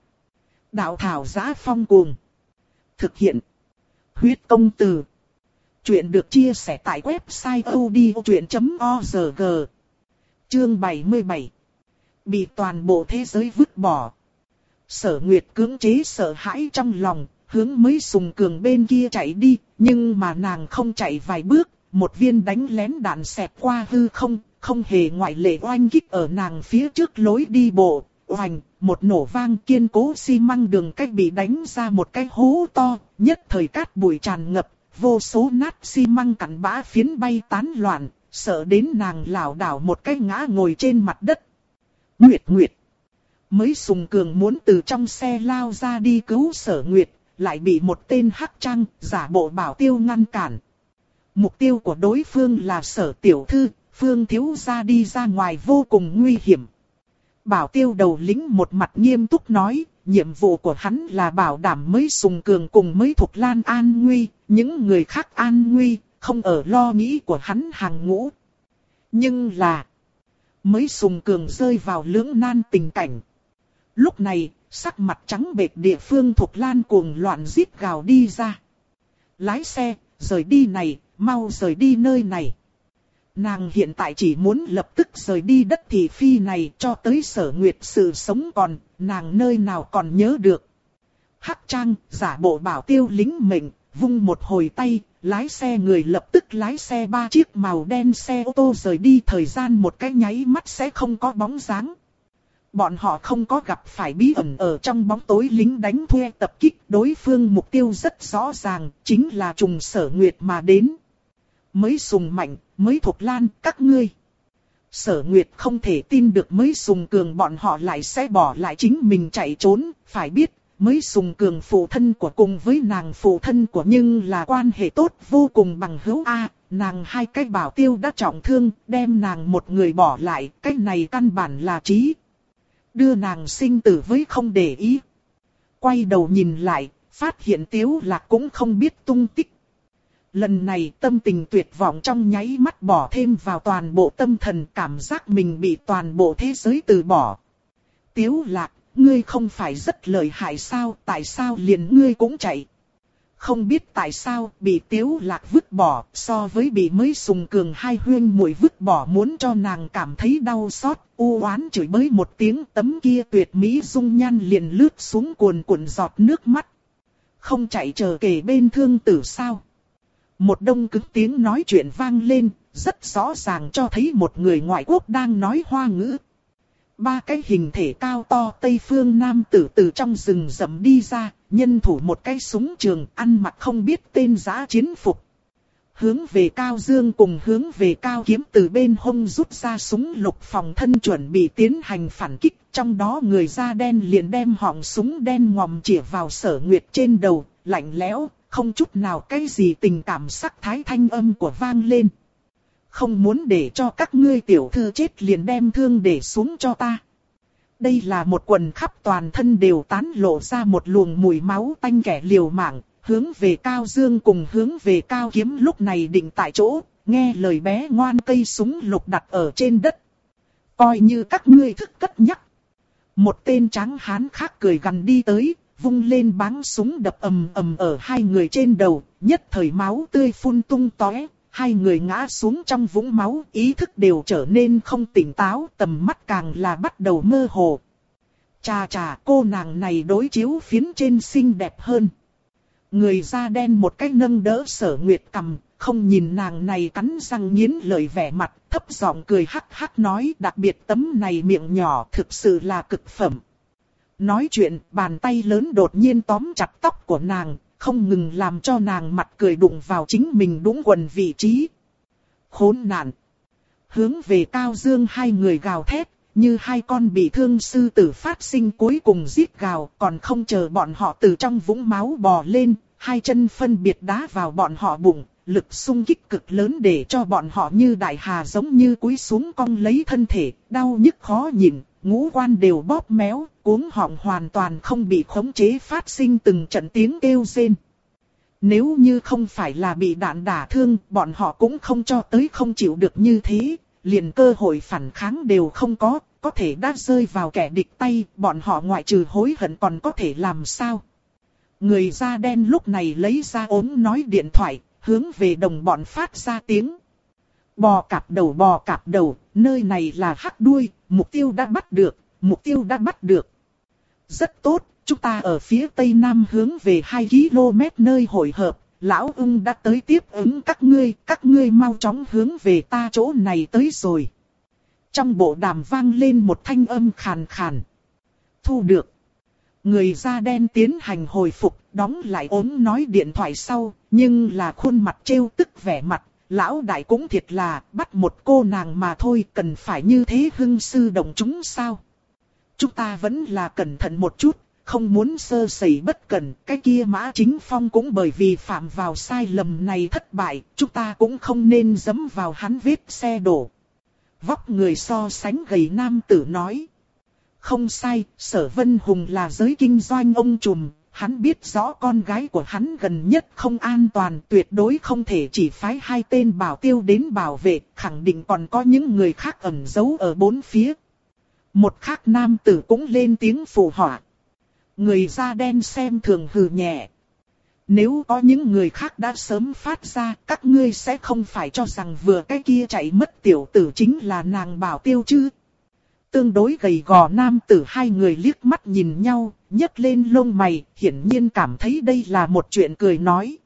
A: Đạo thảo giá phong cuồng. Thực hiện. Huyết công từ. Chuyện được chia sẻ tại website odchuyện.org Chương 77 Bị toàn bộ thế giới vứt bỏ. Sở Nguyệt cưỡng chế sợ hãi trong lòng, hướng mới sùng cường bên kia chạy đi, nhưng mà nàng không chạy vài bước, một viên đánh lén đạn xẹt qua hư không, không hề ngoại lệ oanh kích ở nàng phía trước lối đi bộ, oanh, một nổ vang kiên cố xi măng đường cách bị đánh ra một cái hố to, nhất thời cát bụi tràn ngập, vô số nát xi măng cặn bã phiến bay tán loạn, sợ đến nàng lảo đảo một cái ngã ngồi trên mặt đất. Nguyệt Nguyệt. Mới sùng cường muốn từ trong xe lao ra đi cứu sở Nguyệt, lại bị một tên hắc trăng, giả bộ bảo tiêu ngăn cản. Mục tiêu của đối phương là sở tiểu thư, phương thiếu ra đi ra ngoài vô cùng nguy hiểm. Bảo tiêu đầu lính một mặt nghiêm túc nói, nhiệm vụ của hắn là bảo đảm mới sùng cường cùng mới thuộc lan an nguy, những người khác an nguy, không ở lo nghĩ của hắn hàng ngũ. Nhưng là, mới sùng cường rơi vào lưỡng nan tình cảnh. Lúc này, sắc mặt trắng bệch địa phương thuộc lan cuồng loạn giết gào đi ra. Lái xe, rời đi này, mau rời đi nơi này. Nàng hiện tại chỉ muốn lập tức rời đi đất thị phi này cho tới sở nguyệt sự sống còn, nàng nơi nào còn nhớ được. Hắc trang, giả bộ bảo tiêu lính mệnh, vung một hồi tay, lái xe người lập tức lái xe ba chiếc màu đen xe ô tô rời đi thời gian một cái nháy mắt sẽ không có bóng dáng. Bọn họ không có gặp phải bí ẩn ở trong bóng tối lính đánh thuê tập kích đối phương mục tiêu rất rõ ràng, chính là trùng sở nguyệt mà đến. Mới sùng mạnh, mới thuộc lan các ngươi. Sở Nguyệt không thể tin được mới sùng cường bọn họ lại sẽ bỏ lại chính mình chạy trốn, phải biết, mới sùng cường phụ thân của cùng với nàng phụ thân của nhưng là quan hệ tốt vô cùng bằng hữu A, nàng hai cái bảo tiêu đã trọng thương, đem nàng một người bỏ lại, cái này căn bản là trí. Đưa nàng sinh tử với không để ý. Quay đầu nhìn lại, phát hiện tiếu lạc cũng không biết tung tích. Lần này tâm tình tuyệt vọng trong nháy mắt bỏ thêm vào toàn bộ tâm thần cảm giác mình bị toàn bộ thế giới từ bỏ. Tiếu lạc, ngươi không phải rất lợi hại sao, tại sao liền ngươi cũng chạy? Không biết tại sao bị tiếu lạc vứt bỏ so với bị mới sùng cường hai huyên muội vứt bỏ muốn cho nàng cảm thấy đau xót, u oán chửi bới một tiếng tấm kia tuyệt mỹ dung nhan liền lướt xuống cuồn cuộn giọt nước mắt. Không chạy chờ kể bên thương tử sao? Một đông cứng tiếng nói chuyện vang lên, rất rõ ràng cho thấy một người ngoại quốc đang nói hoa ngữ. Ba cái hình thể cao to Tây Phương Nam tử từ trong rừng rậm đi ra, nhân thủ một cái súng trường, ăn mặc không biết tên giá chiến phục. Hướng về Cao Dương cùng hướng về Cao Kiếm từ bên hông rút ra súng lục phòng thân chuẩn bị tiến hành phản kích. Trong đó người da đen liền đem họng súng đen ngòm chĩa vào sở nguyệt trên đầu, lạnh lẽo, không chút nào cái gì tình cảm sắc thái thanh âm của vang lên. Không muốn để cho các ngươi tiểu thư chết liền đem thương để xuống cho ta. Đây là một quần khắp toàn thân đều tán lộ ra một luồng mùi máu tanh kẻ liều mạng, hướng về cao dương cùng hướng về cao kiếm lúc này định tại chỗ, nghe lời bé ngoan cây súng lục đặt ở trên đất. Coi như các ngươi thức cất nhắc. Một tên trắng hán khác cười gần đi tới, vung lên báng súng đập ầm ầm ở hai người trên đầu, nhất thời máu tươi phun tung tóe, hai người ngã xuống trong vũng máu, ý thức đều trở nên không tỉnh táo, tầm mắt càng là bắt đầu mơ hồ. Chà chà, cô nàng này đối chiếu phiến trên xinh đẹp hơn. Người da đen một cách nâng đỡ sở nguyệt cầm, không nhìn nàng này cắn răng nghiến lời vẻ mặt, thấp giọng cười hắc hắc nói đặc biệt tấm này miệng nhỏ thực sự là cực phẩm. Nói chuyện, bàn tay lớn đột nhiên tóm chặt tóc của nàng, không ngừng làm cho nàng mặt cười đụng vào chính mình đúng quần vị trí. Khốn nạn! Hướng về Cao Dương hai người gào thét, như hai con bị thương sư tử phát sinh cuối cùng giết gào, còn không chờ bọn họ từ trong vũng máu bò lên, hai chân phân biệt đá vào bọn họ bụng, lực xung kích cực lớn để cho bọn họ như đại hà giống như cúi xuống cong lấy thân thể, đau nhức khó nhìn, ngũ quan đều bóp méo, cuống họng hoàn toàn không bị khống chế phát sinh từng trận tiếng kêu rên. Nếu như không phải là bị đạn đả thương, bọn họ cũng không cho tới không chịu được như thế, liền cơ hội phản kháng đều không có, có thể đã rơi vào kẻ địch tay, bọn họ ngoại trừ hối hận còn có thể làm sao. Người da đen lúc này lấy ra ốm nói điện thoại, hướng về đồng bọn phát ra tiếng. Bò cạp đầu bò cạp đầu, nơi này là hắc đuôi, mục tiêu đã bắt được, mục tiêu đã bắt được. Rất tốt, chúng ta ở phía tây nam hướng về 2 km nơi hội hợp, lão ung đã tới tiếp ứng các ngươi, các ngươi mau chóng hướng về ta chỗ này tới rồi. Trong bộ đàm vang lên một thanh âm khàn khàn. Thu được. Người da đen tiến hành hồi phục, đóng lại ốm nói điện thoại sau, nhưng là khuôn mặt trêu tức vẻ mặt, lão đại cũng thiệt là bắt một cô nàng mà thôi cần phải như thế hưng sư động chúng sao. Chúng ta vẫn là cẩn thận một chút, không muốn sơ sẩy bất cẩn, cái kia mã chính phong cũng bởi vì phạm vào sai lầm này thất bại, chúng ta cũng không nên dấm vào hắn vết xe đổ. Vóc người so sánh gầy nam tử nói. Không sai, sở vân hùng là giới kinh doanh ông trùm, hắn biết rõ con gái của hắn gần nhất không an toàn, tuyệt đối không thể chỉ phái hai tên bảo tiêu đến bảo vệ, khẳng định còn có những người khác ẩn giấu ở bốn phía. Một khác nam tử cũng lên tiếng phù họa. Người da đen xem thường hừ nhẹ. Nếu có những người khác đã sớm phát ra, các ngươi sẽ không phải cho rằng vừa cái kia chạy mất tiểu tử chính là nàng bảo tiêu chứ. Tương đối gầy gò nam tử hai người liếc mắt nhìn nhau, nhấc lên lông mày, hiển nhiên cảm thấy đây là một chuyện cười nói.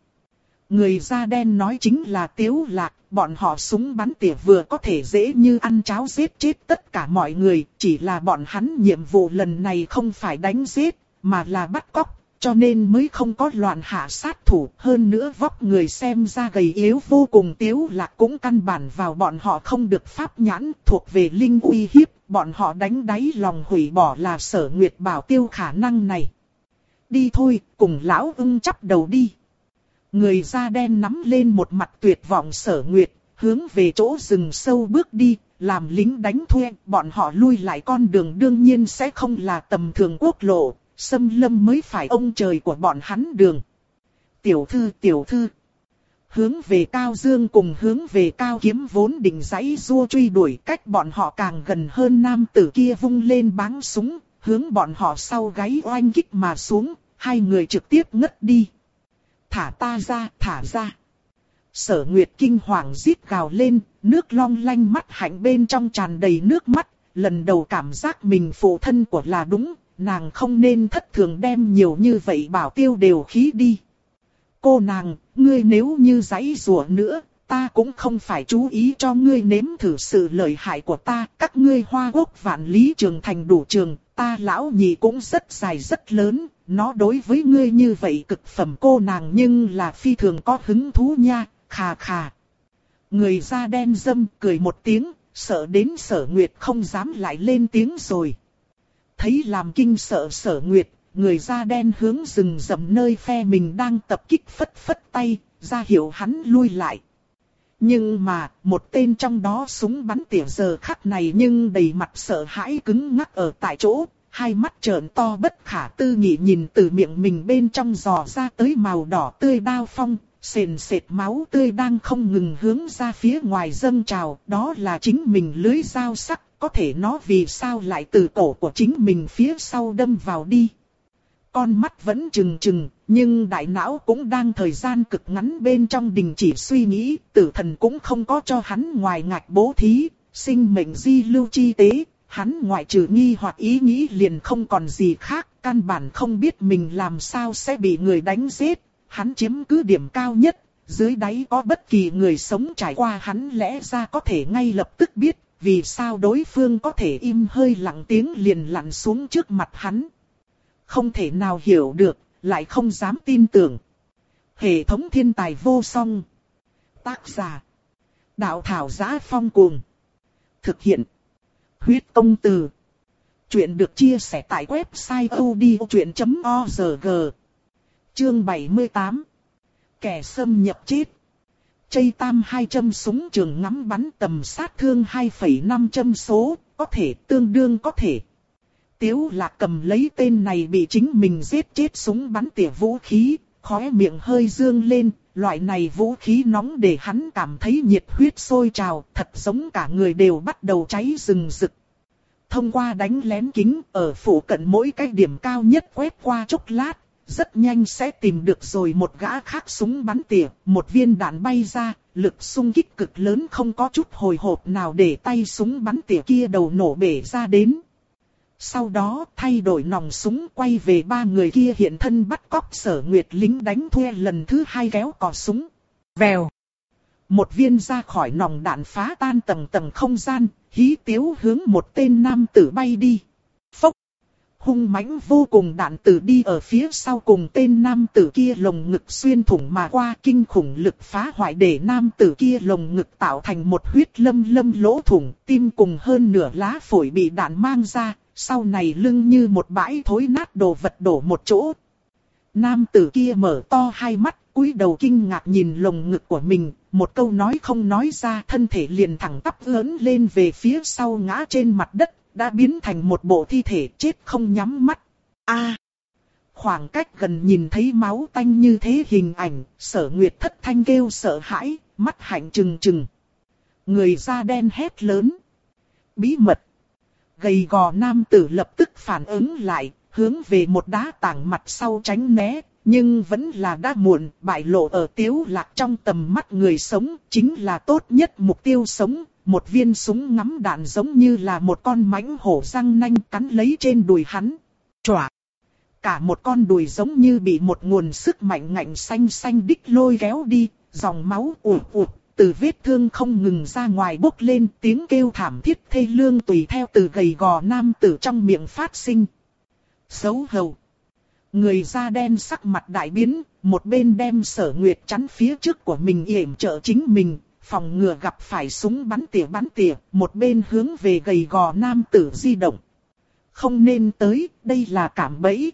A: Người da đen nói chính là tiếu lạc, bọn họ súng bắn tỉa vừa có thể dễ như ăn cháo giết chết tất cả mọi người, chỉ là bọn hắn nhiệm vụ lần này không phải đánh giết, mà là bắt cóc, cho nên mới không có loạn hạ sát thủ. Hơn nữa vóc người xem ra gầy yếu vô cùng tiếu lạc cũng căn bản vào bọn họ không được pháp nhãn thuộc về linh uy hiếp, bọn họ đánh đáy lòng hủy bỏ là sở nguyệt bảo tiêu khả năng này. Đi thôi, cùng lão ưng chắp đầu đi. Người da đen nắm lên một mặt tuyệt vọng sở nguyệt, hướng về chỗ rừng sâu bước đi, làm lính đánh thuê, bọn họ lui lại con đường đương nhiên sẽ không là tầm thường quốc lộ, xâm lâm mới phải ông trời của bọn hắn đường. Tiểu thư tiểu thư. Hướng về Cao Dương cùng hướng về Cao Kiếm vốn định giấy rua truy đuổi cách bọn họ càng gần hơn nam tử kia vung lên báng súng, hướng bọn họ sau gáy oanh kích mà xuống, hai người trực tiếp ngất đi. Thả ta ra, thả ra. Sở Nguyệt kinh hoàng rít gào lên, nước long lanh mắt hạnh bên trong tràn đầy nước mắt, lần đầu cảm giác mình phụ thân của là đúng, nàng không nên thất thường đem nhiều như vậy bảo tiêu đều khí đi. Cô nàng, ngươi nếu như giấy rùa nữa, ta cũng không phải chú ý cho ngươi nếm thử sự lợi hại của ta. Các ngươi hoa quốc vạn lý trường thành đủ trường, ta lão nhị cũng rất dài rất lớn. Nó đối với ngươi như vậy cực phẩm cô nàng nhưng là phi thường có hứng thú nha, khà khà. Người da đen dâm cười một tiếng, sợ đến sở nguyệt không dám lại lên tiếng rồi. Thấy làm kinh sợ sở nguyệt, người da đen hướng rừng rậm nơi phe mình đang tập kích phất phất tay, ra hiệu hắn lui lại. Nhưng mà, một tên trong đó súng bắn tỉa giờ khắc này nhưng đầy mặt sợ hãi cứng ngắc ở tại chỗ, hai mắt trợn to bất khả tư nghị nhìn từ miệng mình bên trong giò ra tới màu đỏ tươi đao phong, sền sệt máu tươi đang không ngừng hướng ra phía ngoài dâng trào, đó là chính mình lưới dao sắc, có thể nó vì sao lại từ cổ của chính mình phía sau đâm vào đi. Con mắt vẫn trừng trừng, nhưng đại não cũng đang thời gian cực ngắn bên trong đình chỉ suy nghĩ, tử thần cũng không có cho hắn ngoài ngạch bố thí, sinh mệnh di lưu chi tế, hắn ngoại trừ nghi hoặc ý nghĩ liền không còn gì khác, căn bản không biết mình làm sao sẽ bị người đánh giết, hắn chiếm cứ điểm cao nhất, dưới đáy có bất kỳ người sống trải qua hắn lẽ ra có thể ngay lập tức biết, vì sao đối phương có thể im hơi lặng tiếng liền lặn xuống trước mặt hắn. Không thể nào hiểu được, lại không dám tin tưởng. Hệ thống thiên tài vô song. Tác giả. Đạo thảo giá phong cuồng. Thực hiện. Huyết công từ. Chuyện được chia sẻ tại website odchuyện.org. Chương 78. Kẻ xâm nhập chết. Chây tam 200 súng trường ngắm bắn tầm sát thương 2,5 châm số, có thể tương đương có thể. Tiếu lạc cầm lấy tên này bị chính mình giết chết súng bắn tỉa vũ khí, khóe miệng hơi dương lên, loại này vũ khí nóng để hắn cảm thấy nhiệt huyết sôi trào, thật giống cả người đều bắt đầu cháy rừng rực. Thông qua đánh lén kính ở phủ cận mỗi cái điểm cao nhất quét qua chốc lát, rất nhanh sẽ tìm được rồi một gã khác súng bắn tỉa, một viên đạn bay ra, lực xung kích cực lớn không có chút hồi hộp nào để tay súng bắn tỉa kia đầu nổ bể ra đến. Sau đó thay đổi nòng súng quay về ba người kia hiện thân bắt cóc sở nguyệt lính đánh thuê lần thứ hai kéo cò súng. Vèo. Một viên ra khỏi nòng đạn phá tan tầng tầng không gian, hí tiếu hướng một tên nam tử bay đi. Phốc hung mãnh vô cùng đạn tử đi ở phía sau cùng tên nam tử kia lồng ngực xuyên thủng mà qua kinh khủng lực phá hoại để nam tử kia lồng ngực tạo thành một huyết lâm lâm lỗ thủng, tim cùng hơn nửa lá phổi bị đạn mang ra, sau này lưng như một bãi thối nát đồ vật đổ một chỗ. Nam tử kia mở to hai mắt, cúi đầu kinh ngạc nhìn lồng ngực của mình, một câu nói không nói ra thân thể liền thẳng tắp lớn lên về phía sau ngã trên mặt đất, đã biến thành một bộ thi thể chết không nhắm mắt. A, à, Khoảng cách gần nhìn thấy máu tanh như thế hình ảnh, sở nguyệt thất thanh kêu sợ hãi, mắt hạnh trừng trừng. Người da đen hét lớn. Bí mật. Gầy gò nam tử lập tức phản ứng lại, hướng về một đá tảng mặt sau tránh né, nhưng vẫn là đã muộn, bại lộ ở tiếu lạc trong tầm mắt người sống, chính là tốt nhất mục tiêu sống, một viên súng ngắm đạn giống như là một con mãnh hổ răng nanh cắn lấy trên đùi hắn. Chòa! cả một con đùi giống như bị một nguồn sức mạnh ngạnh xanh xanh đích lôi kéo đi, dòng máu ủ ủ từ vết thương không ngừng ra ngoài bốc lên tiếng kêu thảm thiết thê lương tùy theo từ gầy gò nam tử trong miệng phát sinh. Xấu hầu. Người da đen sắc mặt đại biến, một bên đem sở nguyệt chắn phía trước của mình yểm trợ chính mình, phòng ngừa gặp phải súng bắn tỉa bắn tỉa, một bên hướng về gầy gò nam tử di động. Không nên tới, đây là cảm bẫy.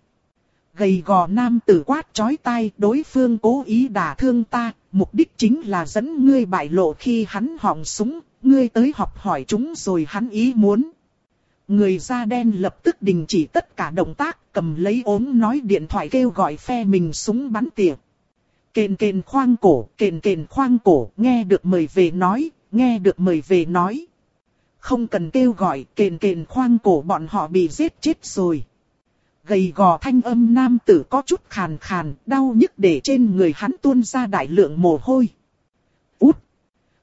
A: Gầy gò nam tử quát chói tai, đối phương cố ý đả thương ta, mục đích chính là dẫn ngươi bại lộ khi hắn họng súng, ngươi tới học hỏi chúng rồi hắn ý muốn. Người da đen lập tức đình chỉ tất cả động tác, cầm lấy ốm nói điện thoại kêu gọi phe mình súng bắn tỉa. Kền kền khoang cổ, kền kền khoang cổ, nghe được mời về nói, nghe được mời về nói. Không cần kêu gọi, kền kền khoang cổ bọn họ bị giết chết rồi. Gầy gò thanh âm nam tử có chút khàn khàn, đau nhức để trên người hắn tuôn ra đại lượng mồ hôi. Út!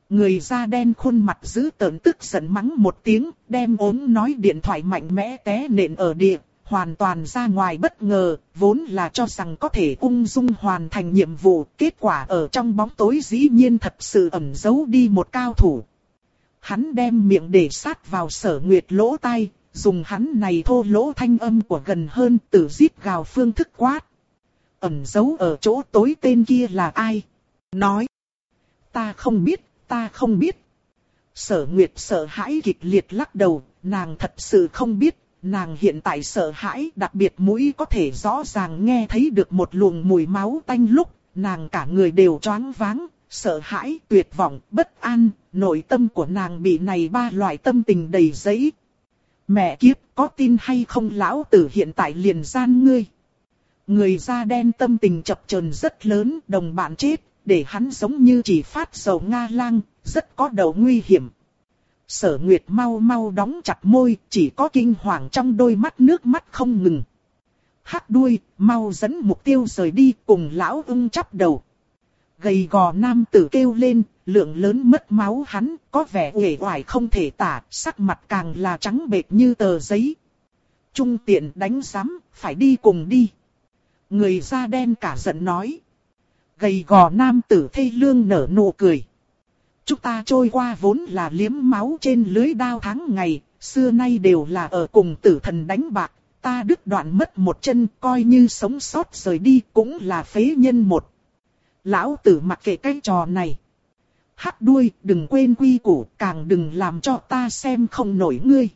A: Người da đen khuôn mặt giữ tợn tức giận mắng một tiếng, đem ốm nói điện thoại mạnh mẽ té nện ở địa, hoàn toàn ra ngoài bất ngờ, vốn là cho rằng có thể ung dung hoàn thành nhiệm vụ, kết quả ở trong bóng tối dĩ nhiên thật sự ẩn giấu đi một cao thủ. Hắn đem miệng để sát vào sở nguyệt lỗ tai, dùng hắn này thô lỗ thanh âm của gần hơn từ giết gào phương thức quát. Ẩn giấu ở chỗ tối tên kia là ai? Nói. Ta không biết, ta không biết. Sở Nguyệt sợ hãi kịch liệt lắc đầu, nàng thật sự không biết, nàng hiện tại sợ hãi đặc biệt mũi có thể rõ ràng nghe thấy được một luồng mùi máu tanh lúc, nàng cả người đều choáng váng, sợ hãi, tuyệt vọng, bất an, nội tâm của nàng bị này ba loại tâm tình đầy giấy. Mẹ kiếp, có tin hay không lão tử hiện tại liền gian ngươi. Người da đen tâm tình chập chờn rất lớn, đồng bạn chết, để hắn giống như chỉ phát dầu Nga lang, rất có đầu nguy hiểm. Sở Nguyệt mau mau đóng chặt môi, chỉ có kinh hoàng trong đôi mắt nước mắt không ngừng. Hắc đuôi, mau dẫn mục tiêu rời đi cùng lão ưng chắp đầu. Gầy gò nam tử kêu lên, lượng lớn mất máu hắn, có vẻ uể oải không thể tả, sắc mặt càng là trắng bệch như tờ giấy. Trung tiện đánh giám, phải đi cùng đi. Người da đen cả giận nói. Gầy gò nam tử thê lương nở nụ cười. Chúng ta trôi qua vốn là liếm máu trên lưới đao tháng ngày, xưa nay đều là ở cùng tử thần đánh bạc, ta đứt đoạn mất một chân coi như sống sót rời đi cũng là phế nhân một. Lão tử mặc kệ cái trò này. Hắc đuôi, đừng quên quy củ, càng đừng làm cho ta xem không nổi ngươi.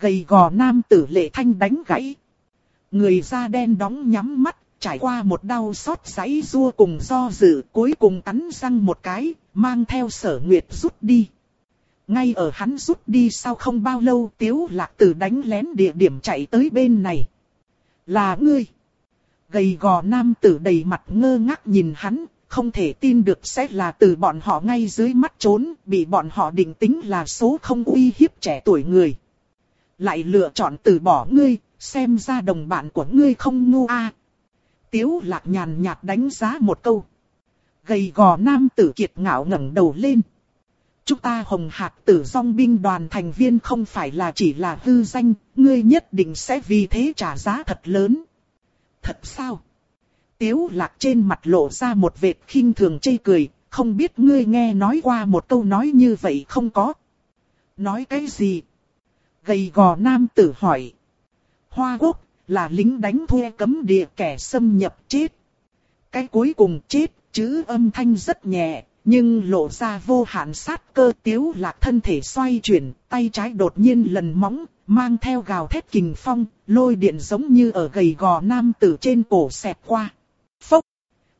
A: Gầy gò nam tử lệ thanh đánh gãy. Người da đen đóng nhắm mắt, trải qua một đau xót giấy rua cùng do dự, cuối cùng cắn răng một cái, mang theo sở nguyệt rút đi. Ngay ở hắn rút đi sau không bao lâu tiếu lạc tử đánh lén địa điểm chạy tới bên này. Là ngươi. Gầy gò nam tử đầy mặt ngơ ngác nhìn hắn, không thể tin được sẽ là từ bọn họ ngay dưới mắt trốn, bị bọn họ định tính là số không uy hiếp trẻ tuổi người. Lại lựa chọn từ bỏ ngươi, xem ra đồng bạn của ngươi không ngu a. Tiếu lạc nhàn nhạt đánh giá một câu. Gầy gò nam tử kiệt ngạo ngẩng đầu lên. Chúng ta hồng hạc tử song binh đoàn thành viên không phải là chỉ là hư danh, ngươi nhất định sẽ vì thế trả giá thật lớn. Thật sao? Tiếu lạc trên mặt lộ ra một vệt khinh thường chây cười, không biết ngươi nghe nói qua một câu nói như vậy không có. Nói cái gì? Gầy gò nam tử hỏi. Hoa quốc, là lính đánh thuê cấm địa kẻ xâm nhập chết. Cái cuối cùng chết, chữ âm thanh rất nhẹ, nhưng lộ ra vô hạn sát cơ tiếu lạc thân thể xoay chuyển, tay trái đột nhiên lần móng, mang theo gào thét kình phong, lôi điện giống như ở gầy gò nam tử trên cổ xẹt qua. Phốc!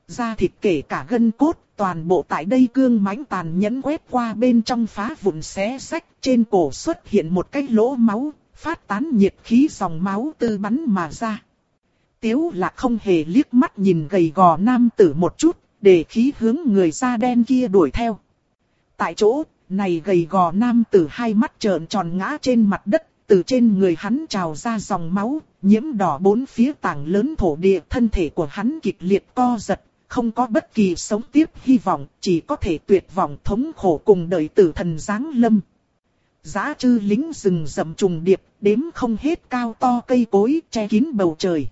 A: Da thịt kể cả gân cốt, toàn bộ tại đây cương mãnh tàn nhẫn quét qua bên trong phá vụn xé sách, trên cổ xuất hiện một cái lỗ máu, phát tán nhiệt khí dòng máu tư bắn mà ra. Tiếu là không hề liếc mắt nhìn gầy gò nam tử một chút, để khí hướng người da đen kia đuổi theo. Tại chỗ, này gầy gò nam tử hai mắt trợn tròn ngã trên mặt đất, từ trên người hắn trào ra dòng máu, nhiễm đỏ bốn phía tảng lớn thổ địa, thân thể của hắn kịch liệt co giật, không có bất kỳ sống tiếp hy vọng, chỉ có thể tuyệt vọng thống khổ cùng đợi tử thần giáng lâm. Giá chư lính rừng rậm trùng điệp, đếm không hết cao to cây cối che kín bầu trời.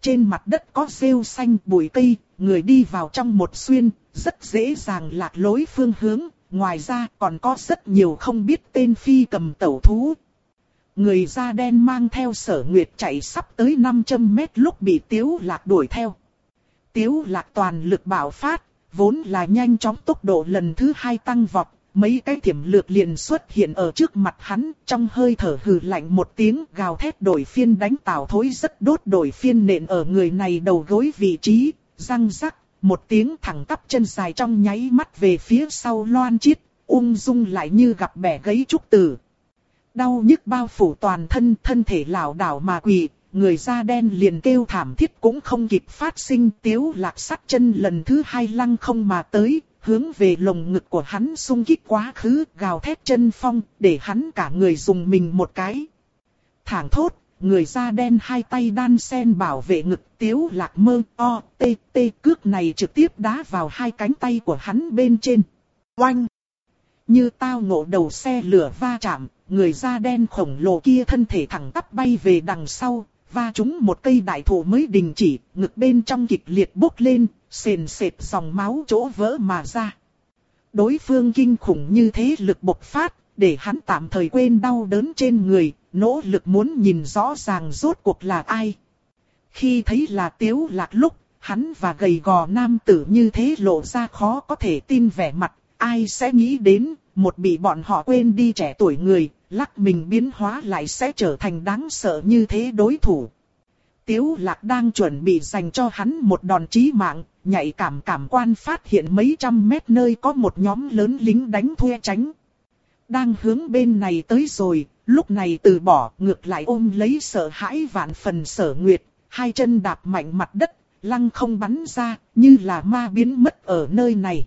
A: trên mặt đất có rêu xanh bụi cây, người đi vào trong một xuyên, rất dễ dàng lạc lối phương hướng, ngoài ra còn có rất nhiều không biết tên phi cầm tẩu thú. Người da đen mang theo sở nguyệt chạy sắp tới 500 mét lúc bị tiếu lạc đuổi theo. Tiếu lạc toàn lực bạo phát, vốn là nhanh chóng tốc độ lần thứ hai tăng vọt, mấy cái thiểm lược liền xuất hiện ở trước mặt hắn, trong hơi thở hừ lạnh một tiếng gào thét đổi phiên đánh tào thối rất đốt đổi phiên nện ở người này đầu gối vị trí, răng rắc, một tiếng thẳng tắp chân dài trong nháy mắt về phía sau loan chiết, ung dung lại như gặp bẻ gấy trúc tử. Đau nhức bao phủ toàn thân, thân thể lảo đảo mà quỳ, người da đen liền kêu thảm thiết cũng không kịp phát sinh tiếu lạc sắt chân lần thứ hai lăng không mà tới, hướng về lồng ngực của hắn xung kích quá khứ, gào thét chân phong, để hắn cả người dùng mình một cái. Thẳng thốt, người da đen hai tay đan sen bảo vệ ngực tiếu lạc mơ o tê tê cước này trực tiếp đá vào hai cánh tay của hắn bên trên. Oanh! Như tao ngộ đầu xe lửa va chạm, người da đen khổng lồ kia thân thể thẳng tắp bay về đằng sau, va trúng một cây đại thụ mới đình chỉ, ngực bên trong kịch liệt bốc lên, sền sệt dòng máu chỗ vỡ mà ra. Đối phương kinh khủng như thế lực bộc phát, để hắn tạm thời quên đau đớn trên người, nỗ lực muốn nhìn rõ ràng rốt cuộc là ai. Khi thấy là tiếu lạc lúc, hắn và gầy gò nam tử như thế lộ ra khó có thể tin vẻ mặt, ai sẽ nghĩ đến, một bị bọn họ quên đi trẻ tuổi người, lắc mình biến hóa lại sẽ trở thành đáng sợ như thế đối thủ. Tiếu lạc đang chuẩn bị dành cho hắn một đòn chí mạng, nhạy cảm cảm quan phát hiện mấy trăm mét nơi có một nhóm lớn lính đánh thuê tránh. Đang hướng bên này tới rồi, lúc này từ bỏ ngược lại ôm lấy sợ hãi vạn phần sở nguyệt, hai chân đạp mạnh mặt đất, lăng không bắn ra, như là ma biến mất ở nơi này.